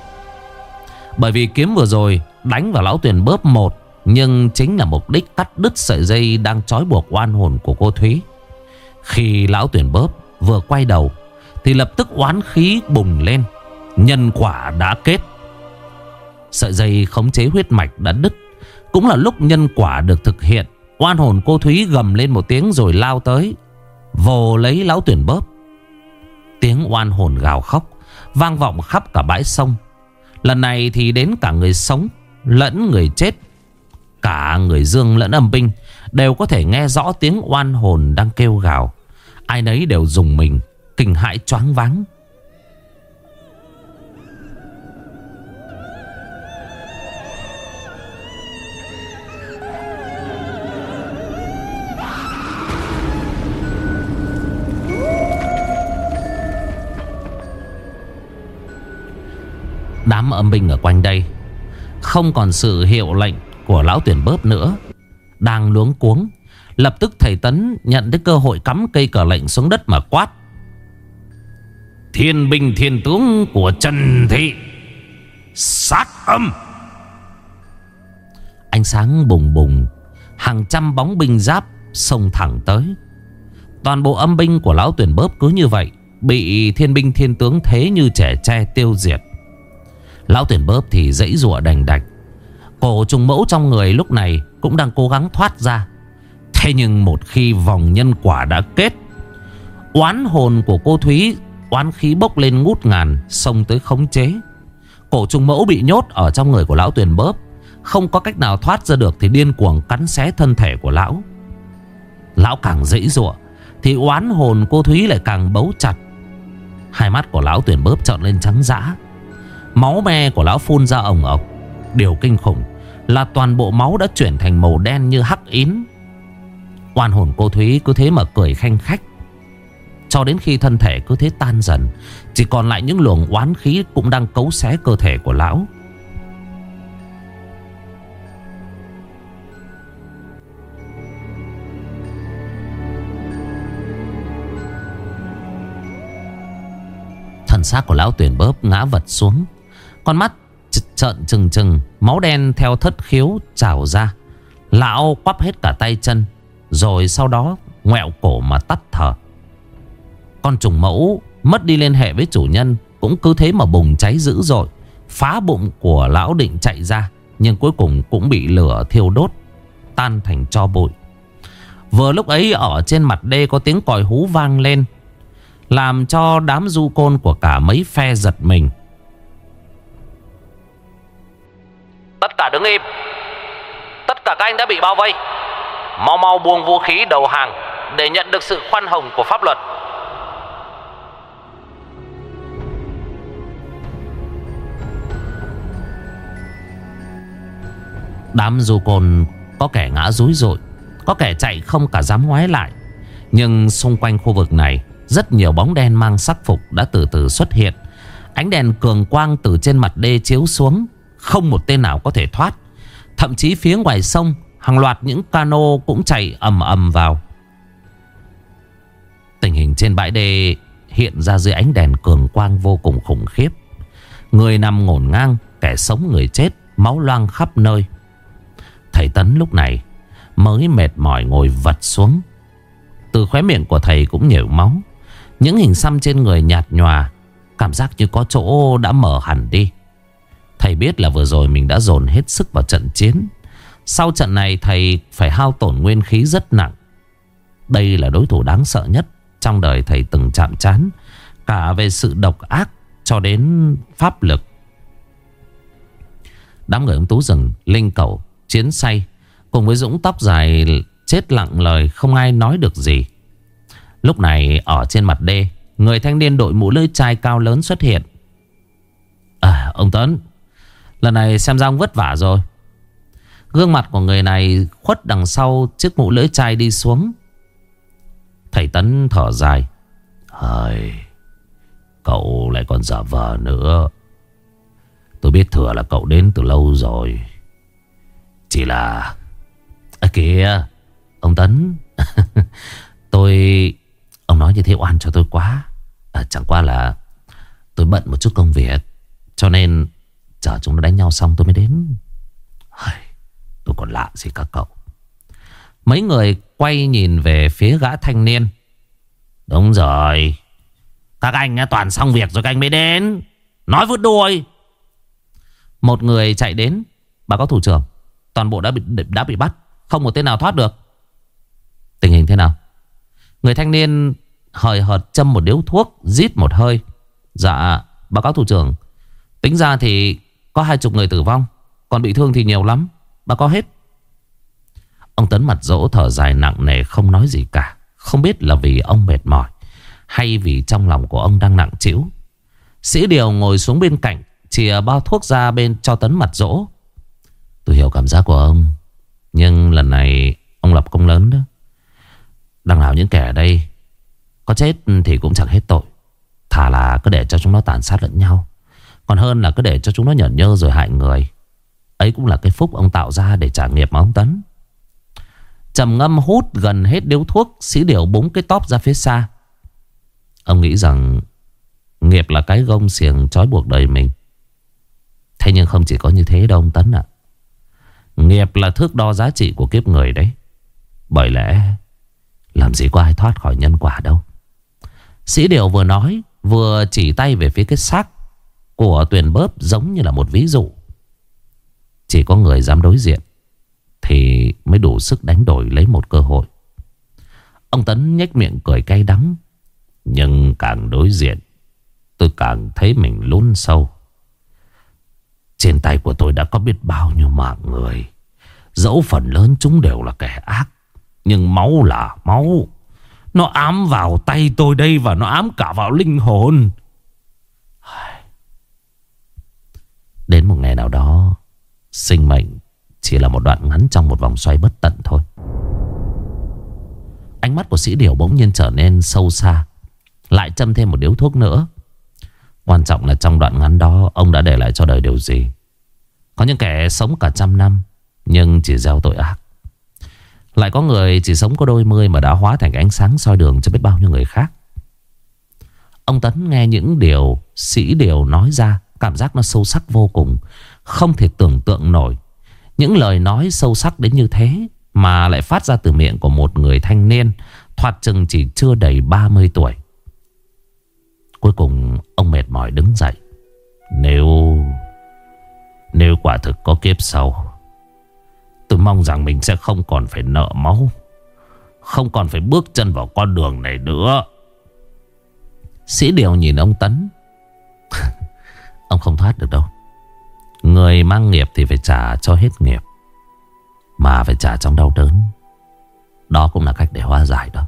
Bởi vì kiếm vừa rồi Đánh vào lão tuyển bóp một nhưng chính là mục đích cắt đứt sợi dây Đang trói buộc oan hồn của cô Thúy. Khi lão tuyển bóp Vừa quay đầu, Thì lập tức oán khí bùng lên. Nhân quả đã kết. Sợi dây khống chế huyết mạch đã đứt. Cũng là lúc nhân quả được thực hiện, Oan hồn cô Thúy gầm lên một tiếng rồi lao tới. Vồ lấy lão tuyển bóp Tiếng oan hồn gào khóc, Vang vọng khắp cả bãi sông. Lần này thì đến cả người sống, Lẫn người chết. Cả người dương lẫn âm binh Đều có thể nghe rõ tiếng oan hồn đang kêu gào. Ai nấy đều dùng mình, Kinh hãi choáng váng. Đám âm binh ở quanh đây Không còn sự hiệu lệnh của lão tuyển bớp nữa. Đang luống cuống, Lập tức thầy Tấn nhận được cơ hội cắm cây cờ lệnh xuống đất mà quát. Thiên binh thiên tướng của Trần Thị, Sát âm. Ánh sáng bùng bùng, Hàng trăm bóng binh giáp xông thẳng tới. Toàn bộ âm binh của lão tuyển bớp cứ như vậy, Bị thiên binh thiên tướng thế như trẻ tre tiêu diệt. Lão tuyển bớp thì dãy rụa đành đạch Cổ trùng mẫu trong người lúc này Cũng đang cố gắng thoát ra. Thế nhưng một khi vòng nhân quả đã kết, Oán hồn của cô Thúy, Oán khí bốc lên ngút ngàn, Xông tới khống chế. Cổ trùng mẫu bị nhốt ở trong người của lão tuyển bớp Không có cách nào thoát ra được Thì điên cuồng cắn xé thân thể của lão. Lão càng dãy rụa Thì oán hồn cô Thúy lại càng bấu chặt. Hai mắt của lão tuyển bớp trợn lên trắng dã. Máu me của lão phun ra ồng ọc Điều kinh khủng là toàn bộ máu đã chuyển thành màu đen như hắc ín Oan hồn cô Thúy cứ thế mà cười khanh khách. Cho đến khi thân thể cứ thế tan dần, Chỉ còn lại những luồng oán khí Cũng đang cấu xé cơ thể của lão. Thần xác của lão tuyển bớp ngã vật xuống. Con mắt trợn trừng trừng, Máu đen theo thất khiếu trào ra. Lão quắp hết cả tay chân, Rồi sau đó ngoẹo cổ mà tắt thở. Con trùng mẫu mất đi liên hệ với chủ nhân, Cũng cứ thế mà bùng cháy dữ dội. Phá bụng của lão định chạy ra, Nhưng cuối cùng cũng bị lửa thiêu đốt, Tan thành cho bụi. Vừa lúc ấy, ở trên mặt đê có tiếng còi hú vang lên, Làm cho đám du côn của cả mấy phe giật mình. Tất cả đứng im. Tất cả các anh đã bị bao vây. Mau mau buông vũ khí đầu hàng Để nhận được sự khoan hồng của pháp luật. Đám du côn có kẻ ngã rúi rội Có kẻ chạy không cả dám ngoái lại. Nhưng xung quanh khu vực này, Rất nhiều bóng đen mang sắc phục đã từ từ xuất hiện. Ánh đèn cường quang từ trên mặt đê chiếu xuống không một tên nào có thể thoát. Thậm chí phía ngoài sông, Hàng loạt những cano cũng chạy ầm ầm vào. Tình hình trên bãi đê hiện ra dưới ánh đèn cường quang vô cùng khủng khiếp. Người nằm ngổn ngang, Kẻ sống người chết, Máu loang khắp nơi. Thầy Tấn lúc này Mới mệt mỏi ngồi vật xuống. Từ khóe miệng của thầy cũng nhiều máu. Những hình xăm trên người nhạt nhòa, Cảm giác như có chỗ đã mở hẳn đi. Thầy biết là vừa rồi mình đã dồn hết sức vào trận chiến. Sau trận này thầy phải hao tổn nguyên khí rất nặng. Đây là đối thủ đáng sợ nhất Trong đời thầy từng chạm chán Cả về sự độc ác cho đến pháp lực. Đám người ông Tú rừng Linh Cẩu, chiến say Cùng với Dũng tóc dài Chết lặng lời không ai nói được gì. Lúc này ở trên mặt đê Người thanh niên đội mũ lưỡi chai cao lớn xuất hiện. À ông Tấn Lần này xem ra ông vất vả rồi. Gương mặt của người này khuất đằng sau chiếc mũ lưỡi chai đi xuống. Thầy Tấn thở dài. Hời Cậu lại còn giả vờ nữa. Tôi biết thừa là cậu đến từ lâu rồi. Chỉ là À kìa Ông Tấn. Tôi Ông nói như thế oan cho tôi quá. À, Chẳng qua là Tôi bận một chút công việc Cho nên Chờ chúng nó đánh nhau xong tôi mới đến. Tôi còn lạ gì các cậu. Mấy người quay nhìn về phía gã thanh niên. Đúng rồi. Các anh toàn xong việc rồi các anh mới đến. Nói vứt đuôi. Một người chạy đến. Bà có thủ trưởng. Toàn bộ đã bị đã bị bắt. Không một tên nào thoát được. Tình hình thế nào? Người thanh niên hời hợt châm một điếu thuốc, Rít một hơi. Dạ báo cáo thủ trưởng. Tính ra thì có hai chục người tử vong, Còn bị thương thì nhiều lắm Bà có hết. Ông Tấn mặt dỗ thở dài nặng nề, không nói gì cả. Không biết là vì ông mệt mỏi, Hay vì trong lòng của ông đang nặng chịu Sĩ Điều ngồi xuống bên cạnh, Chìa bao thuốc ra bên cho Tấn mặt dỗ. Tôi hiểu cảm giác của ông, Nhưng lần này Ông lập công lớn đó. Đằng nào những kẻ ở đây, Có chết thì cũng chẳng hết tội. Thà là cứ để cho chúng nó tàn sát lẫn nhau. Còn hơn là cứ để cho chúng nó nhởn nhơ rồi hại người. Ấy cũng là cái phúc ông tạo ra để trả nghiệp mà ông Tấn. Trầm ngâm hút gần hết điếu thuốc Sĩ điều búng cái tóp ra phía xa. Ông nghĩ rằng Nghiệp là cái gông xiềng trói buộc đời mình. Thế nhưng không chỉ có như thế đâu ông Tấn ạ. Nghiệp là thước đo giá trị của kiếp người đấy. Bởi lẽ Làm gì có ai thoát khỏi nhân quả đâu. Sĩ Điều vừa nói, Vừa chỉ tay về phía cái xác của tuyển bớp giống như là một ví dụ. Chỉ có người dám đối diện Thì mới đủ sức đánh đổi lấy một cơ hội. Ông Tấn nhếch miệng cười cay đắng, Nhưng càng đối diện, Tôi càng thấy mình lún sâu. Trên tay của tôi đã có biết bao nhiêu mạng người. Dẫu phần lớn chúng đều là kẻ ác, Nhưng máu là máu. Nó ám vào tay tôi đây Và nó ám cả vào linh hồn. Đến một ngày nào đó, Sinh mệnh Chỉ là một đoạn ngắn trong một vòng xoay bất tận thôi. Ánh mắt của sĩ điều bỗng nhiên trở nên sâu xa, Lại châm thêm một điếu thuốc nữa. Quan trọng là trong đoạn ngắn đó, Ông đã để lại cho đời điều gì. Có những kẻ sống cả trăm năm, Nhưng chỉ gieo tội ác. Lại có người chỉ sống có đôi mươi Mà đã hóa thành ánh sáng soi đường cho biết bao nhiêu người khác. Ông Tấn nghe những điều Sĩ điều nói ra Cảm giác nó sâu sắc vô cùng, Không thể tưởng tượng nổi. Những lời nói sâu sắc đến như thế Mà lại phát ra từ miệng của một người thanh niên, Thoạt chừng chỉ chưa đầy 30 tuổi. Cuối cùng, ông mệt mỏi đứng dậy. Nếu Nếu quả thực có kiếp sau, Tôi mong rằng mình sẽ không còn phải nợ máu, Không còn phải bước chân vào con đường này nữa. Sĩ Điều nhìn ông Tấn Ông không thoát được đâu. Người mang nghiệp thì phải trả cho hết nghiệp, Mà phải trả trong đau đớn. Đó cũng là cách để hóa giải đó.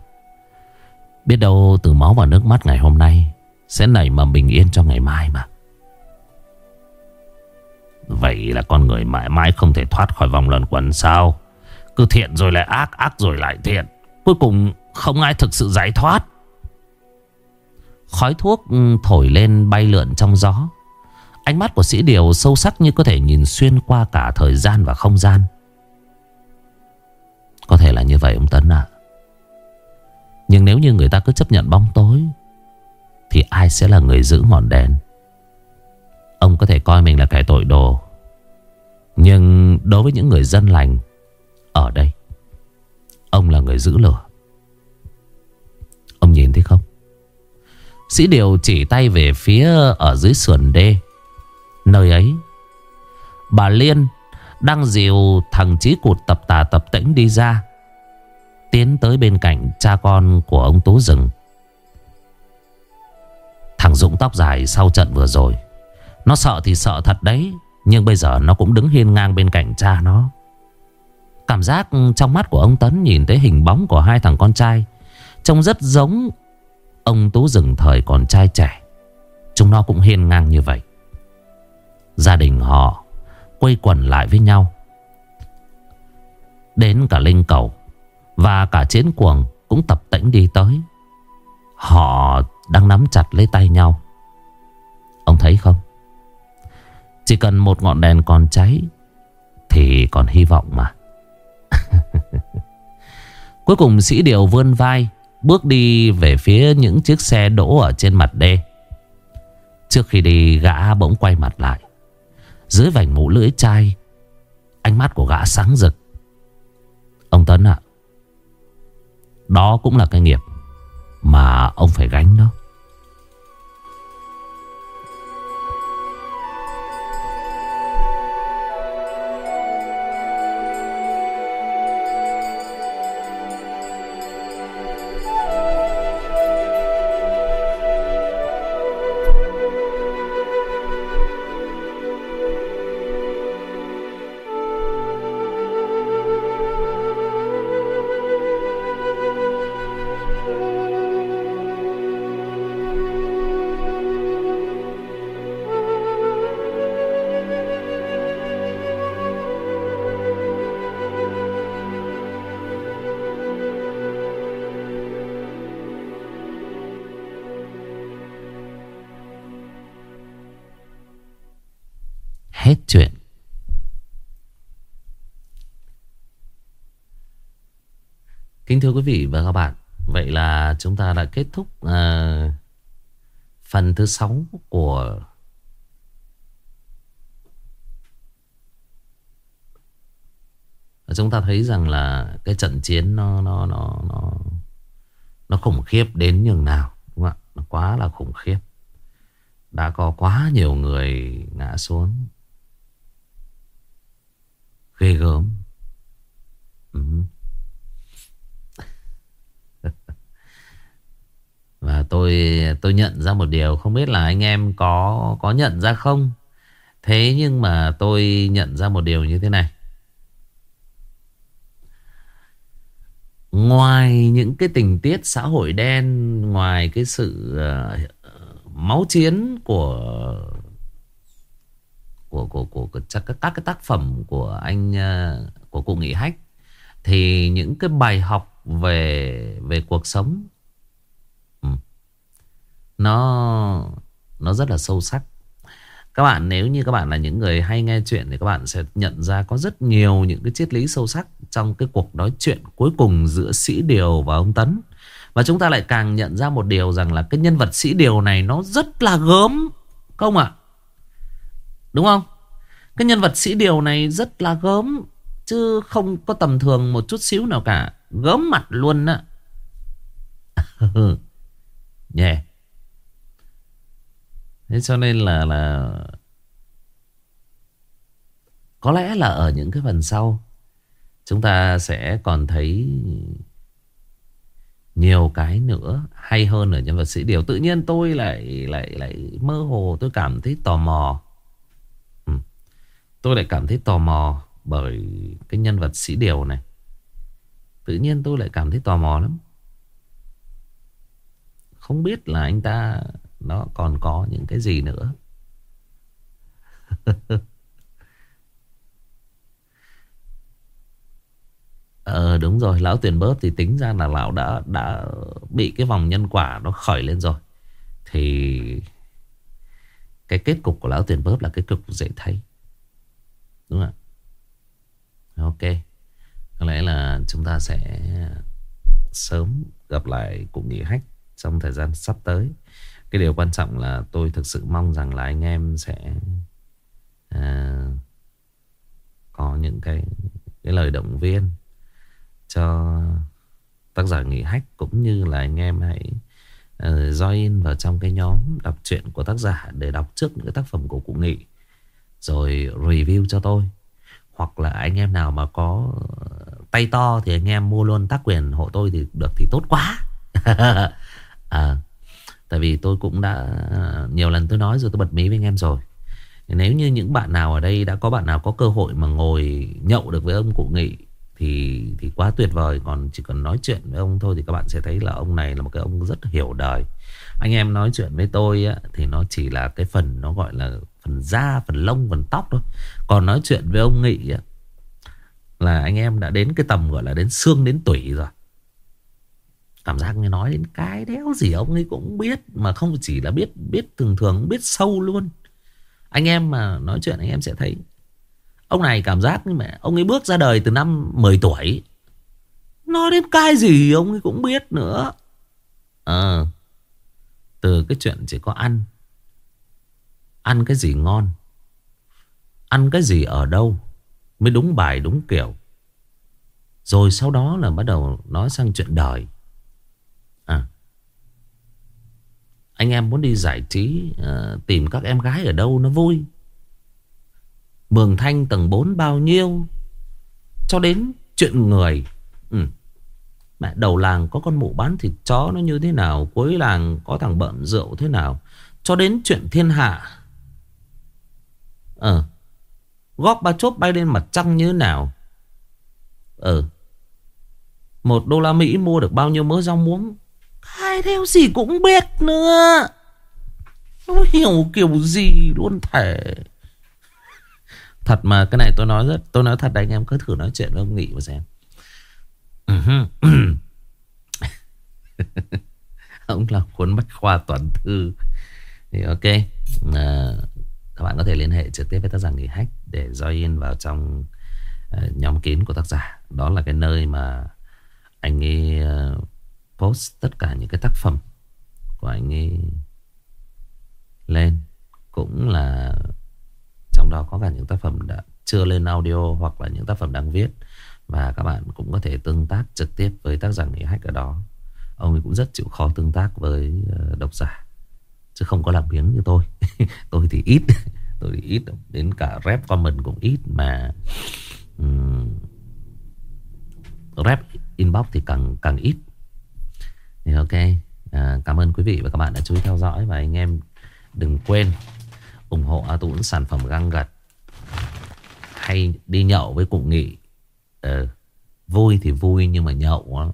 Biết đâu từ máu và nước mắt ngày hôm nay Sẽ nảy mầm bình yên cho ngày mai mà. Vậy là con người mãi mãi không thể thoát khỏi vòng luẩn quẩn sao? Cứ thiện rồi lại ác Ác rồi lại thiện. Cuối cùng không ai thực sự giải thoát. Khói thuốc thổi lên bay lượn trong gió. Ánh mắt của sĩ điều sâu sắc như có thể nhìn xuyên qua cả thời gian và không gian. Có thể là như vậy, ông Tấn ạ. Nhưng nếu như người ta cứ chấp nhận bóng tối, Thì ai sẽ là người giữ ngọn đèn? Ông có thể coi mình là kẻ tội đồ. Nhưng đối với những người dân lành, Ở đây, Ông là người giữ lửa. Ông nhìn thấy không? Sĩ Điều chỉ tay về phía Ở dưới sườn đê. Nơi ấy, Bà Liên Đang dìu thằng Chí Cụt tập tà tập tĩnh đi ra, Tiến tới bên cạnh cha con của ông Tú Rừng. Thằng Dũng tóc dài sau trận vừa rồi, Nó sợ thì sợ thật đấy, Nhưng bây giờ nó cũng đứng hiên ngang bên cạnh cha nó. Cảm giác trong mắt của ông Tấn nhìn thấy hình bóng của hai thằng con trai Trông rất giống ông Tú Rừng thời còn trai trẻ. Chúng nó cũng hiên ngang như vậy. Gia đình họ, quây quần lại với nhau. Đến cả linh cầu Và cả chiến cuồng Cũng tập tễnh đi tới. Họ đang nắm chặt lấy tay nhau. Ông thấy không? Chỉ cần một ngọn đèn còn cháy Thì còn hy vọng mà. Cuối cùng sĩ điều vươn vai, Bước đi về phía những chiếc xe đỗ ở trên mặt đê. Trước khi đi, gã bỗng quay mặt lại. Dưới vành mũ lưỡi chai, Ánh mắt của gã sáng rực. Ông Tấn ạ, Đó cũng là cái nghiệp Mà ông phải gánh đó. Quý vị và các bạn. Vậy là chúng ta đã kết thúc uh, Phần thứ 6 của Chúng ta thấy rằng là Cái trận chiến nó Nó nó nó Nó khủng khiếp đến nhường nào Đúng không ạ? Nó quá là khủng khiếp. Đã có quá nhiều người ngã xuống. Ghê gớm. Ừ. Và tôi tôi nhận ra một điều Không biết là anh em có có nhận ra không? Thế nhưng mà tôi nhận ra một điều như thế này. Ngoài những cái tình tiết xã hội đen Ngoài cái sự uh, máu chiến của của của của, của các các cái tác phẩm của anh uh, của cụ Nghị Hách thì những cái bài học về về cuộc sống nó nó rất là sâu sắc. Các bạn nếu như các bạn là những người hay nghe chuyện thì các bạn sẽ nhận ra có rất nhiều những cái triết lý sâu sắc trong cái cuộc nói chuyện cuối cùng giữa Sĩ Điều và ông Tấn. Và chúng ta lại càng nhận ra một điều rằng là cái nhân vật Sĩ Điều này nó rất là gớm. Không ạ? À? Đúng không? Cái nhân vật sĩ điều này rất là gớm, Chứ không có tầm thường một chút xíu nào cả Gớm mặt luôn á Nhè yeah. Thế cho nên là là Có lẽ là ở những cái phần sau, Chúng ta sẽ còn thấy nhiều cái nữa hay hơn ở nhân vật sĩ điều tự nhiên tôi lại lại lại mơ hồ, tôi cảm thấy tò mò ừ. Tôi lại cảm thấy tò mò bởi cái nhân vật sĩ điều này. Tự nhiên tôi lại cảm thấy tò mò lắm. Không biết là anh ta nó còn có những cái gì nữa. Ờ đúng rồi, Lão tuyển bớt thì tính ra là Lão đã đã bị cái vòng nhân quả Nó khởi lên rồi. Thì Cái kết cục của lão tuyển bớt là cái cục dễ thấy. Đúng không ạ? Ok. Có lẽ là chúng ta sẽ Sớm gặp lại Cụ Nghị Hách Trong thời gian sắp tới. Cái điều quan trọng là tôi thực sự mong rằng là anh em sẽ à, Có những cái Cái lời động viên Cho tác giả nghỉ Hách Cũng như là anh em hãy uh, join vào trong cái nhóm đọc truyện của tác giả để đọc trước những cái tác phẩm của cụ Nghị rồi review cho tôi. Hoặc là anh em nào mà có tay to thì anh em mua luôn tác quyền hộ tôi thì được thì tốt quá. À, tại vì tôi cũng đã nhiều lần tôi nói rồi tôi bật mí với anh em rồi. Nếu như những bạn nào ở đây đã có bạn nào có cơ hội mà ngồi nhậu được với ông cụ nghị thì thì quá tuyệt vời. Còn chỉ cần nói chuyện với ông thôi thì các bạn sẽ thấy là ông này là một cái ông rất hiểu đời. Anh em nói chuyện với tôi á, thì nó chỉ là cái phần nó gọi là Phần da, phần lông, phần tóc thôi. Còn nói chuyện với ông Nghị á, Là anh em đã đến cái tầm gọi là đến xương đến tủy rồi. Cảm giác nghe nói đến cái đéo gì ông ấy cũng biết, Mà không chỉ là biết biết thường thường, biết sâu luôn. Anh em mà nói chuyện anh em sẽ thấy. Ông này cảm giác như mẹ, Ông ấy bước ra đời từ năm 10 tuổi. Nói đến cái gì ông ấy cũng biết nữa. Ờ Từ cái chuyện chỉ có ăn. Ăn cái gì ngon? Ăn cái gì ở đâu? Mới đúng bài, đúng kiểu. Rồi sau đó là bắt đầu nói sang chuyện đời À anh em muốn đi giải trí uh, Tìm các em gái ở đâu nó vui. Mường Thanh tầng 4 bao nhiêu? Cho đến chuyện người. Ừ. Mẹ đầu làng có con mụ bán thịt chó nó như thế nào? Cuối làng có thằng bợm rượu thế nào? Cho đến chuyện thiên hạ. Ờ. Góp ba chốt bay lên mặt trăng như thế nào? Ờ. Một đô la Mỹ mua được bao nhiêu mớ rau muống? Ai theo gì cũng biết nữa. Nó hiểu kiểu gì luôn thể Thật mà cái này tôi nói rất Tôi nói thật anh em cứ thử nói chuyện với ông Nghị mà xem. Ừ ông là cuốn bách khoa toàn thư. Thì ok. À, Các bạn có thể liên hệ trực tiếp với tác giả Nghị Hách Để join vào trong uh, nhóm kín của tác giả. Đó là cái nơi mà Anh ấy uh, post tất cả những cái tác phẩm Của anh ấy Lên. Cũng là Trong đó có cả những tác phẩm đã chưa lên audio Hoặc là những tác phẩm đang viết. Và các bạn cũng có thể tương tác trực tiếp với tác giả nghỉ Hách ở đó. Ông ấy cũng rất chịu khó tương tác với ờ, độc giả Chứ không có làm biếng như tôi. Tôi thì ít Tôi thì ít Đến cả rap comment cũng ít Mà um, Rap inbox thì càng càng ít. Thì ok. À, Cảm ơn quý vị và các bạn đã chú ý theo dõi Và anh em đừng quên ủng hộ A Tũng sản phẩm găng gật. Hay đi nhậu với cụ nghị. Ừ, vui thì vui nhưng mà nhậu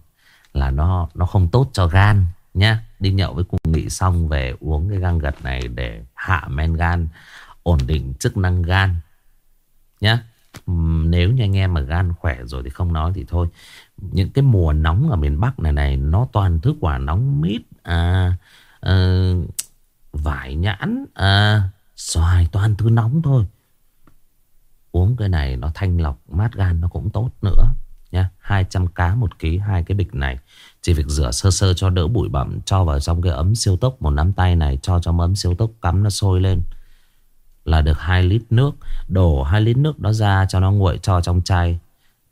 là nó nó không tốt cho gan nhá. Đi nhậu với cụ nghị xong về uống cái găng gật này để hạ men gan ổn định chức năng gan nhá. Nếu như anh em mà gan khỏe rồi thì không nói thì thôi những cái mùa nóng ở miền Bắc này này nó toàn thứ quả nóng mít à, à vải nhãn à, xoài toàn thứ nóng thôi. Uống cái này nó thanh lọc mát gan nó cũng tốt nữa nha 200 cá một ký hai cái bịch này. Chỉ việc rửa sơ sơ cho đỡ bụi bặm Cho vào trong cái ấm siêu tốc Một nắm tay này cho trong ấm siêu tốc Cắm nó sôi lên Là được 2 lít nước. Đổ 2 lít nước đó ra cho nó nguội cho trong chai.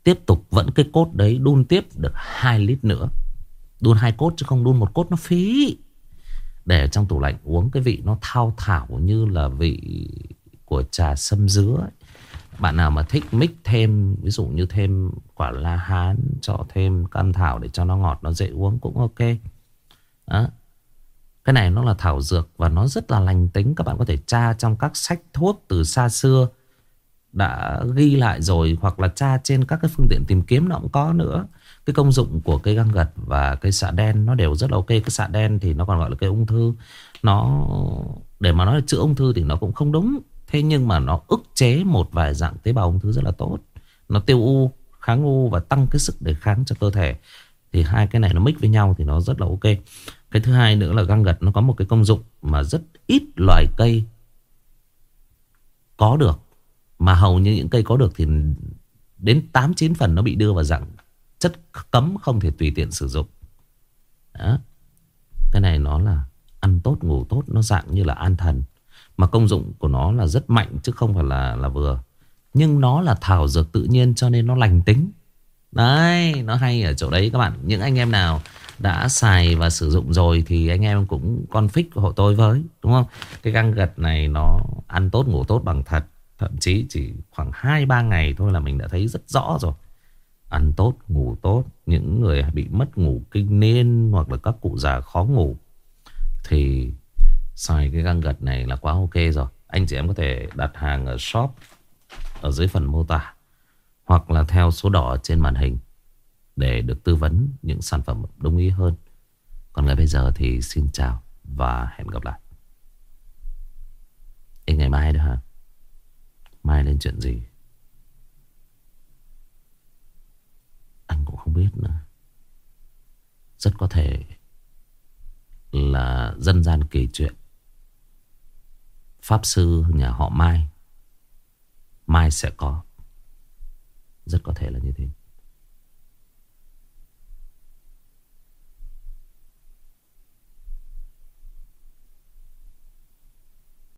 Tiếp tục vẫn cái cốt đấy Đun tiếp được 2 lít nữa. Đun hai cốt chứ không đun một cốt nó phí. Để trong tủ lạnh uống cái vị nó thao thảo như là vị của trà sâm dứa ấy. Bạn nào mà thích mix thêm, Ví dụ như thêm quả la hán, Cho thêm căn thảo để cho nó ngọt, Nó dễ uống cũng ok. Đó. Cái này nó là thảo dược Và nó rất là lành tính. Các bạn có thể tra trong các sách thuốc từ xa xưa. Đã ghi lại rồi Hoặc là tra trên các cái phương tiện tìm kiếm Nó cũng có nữa Cái công dụng của cây găng gật Và cây xạ đen nó đều rất là ok Cái xạ đen thì nó còn gọi là cây ung thư Nó Để mà nói là chữa ung thư thì nó cũng không đúng Thế nhưng mà nó ức chế một vài dạng tế bào ung thư rất là tốt. Nó tiêu u, kháng u và tăng cái sức đề kháng cho cơ thể. Thì hai cái này nó mix với nhau thì nó rất là ok. Cái thứ hai nữa là găng gật nó có một cái công dụng mà rất ít loài cây có được. Mà hầu như những cây có được thì đến 8-9 phần nó bị đưa vào dạng chất cấm không thể tùy tiện sử dụng. Đó. Cái này nó là ăn tốt ngủ tốt nó dạng như là an thần. Mà công dụng của nó là rất mạnh chứ không phải là là vừa. Nhưng nó là thảo dược tự nhiên cho nên nó lành tính. Đấy, nó hay ở chỗ đấy các bạn. Những anh em nào đã xài và sử dụng rồi thì anh em cũng con phích hộ tôi với. Đúng không? Cái găng gật này nó ăn tốt ngủ tốt bằng thật. Thậm chí chỉ khoảng 2-3 ngày thôi là mình đã thấy rất rõ rồi. Ăn tốt, ngủ tốt. Những người bị mất ngủ kinh niên hoặc là các cụ già khó ngủ. Thì Xài cái găng gật này là quá ok rồi Anh chị em có thể đặt hàng ở shop Ở dưới phần mô tả Hoặc là theo số đỏ trên màn hình Để được tư vấn những sản phẩm đúng ý hơn Còn ngày bây giờ thì xin chào Và hẹn gặp lại Đến ngày mai Mai đó hả Mai lên chuyện gì? Anh cũng không biết nữa. Rất có thể Là dân gian kể chuyện. Pháp sư nhà họ Mai. Mai sẽ có. Rất có thể là như thế.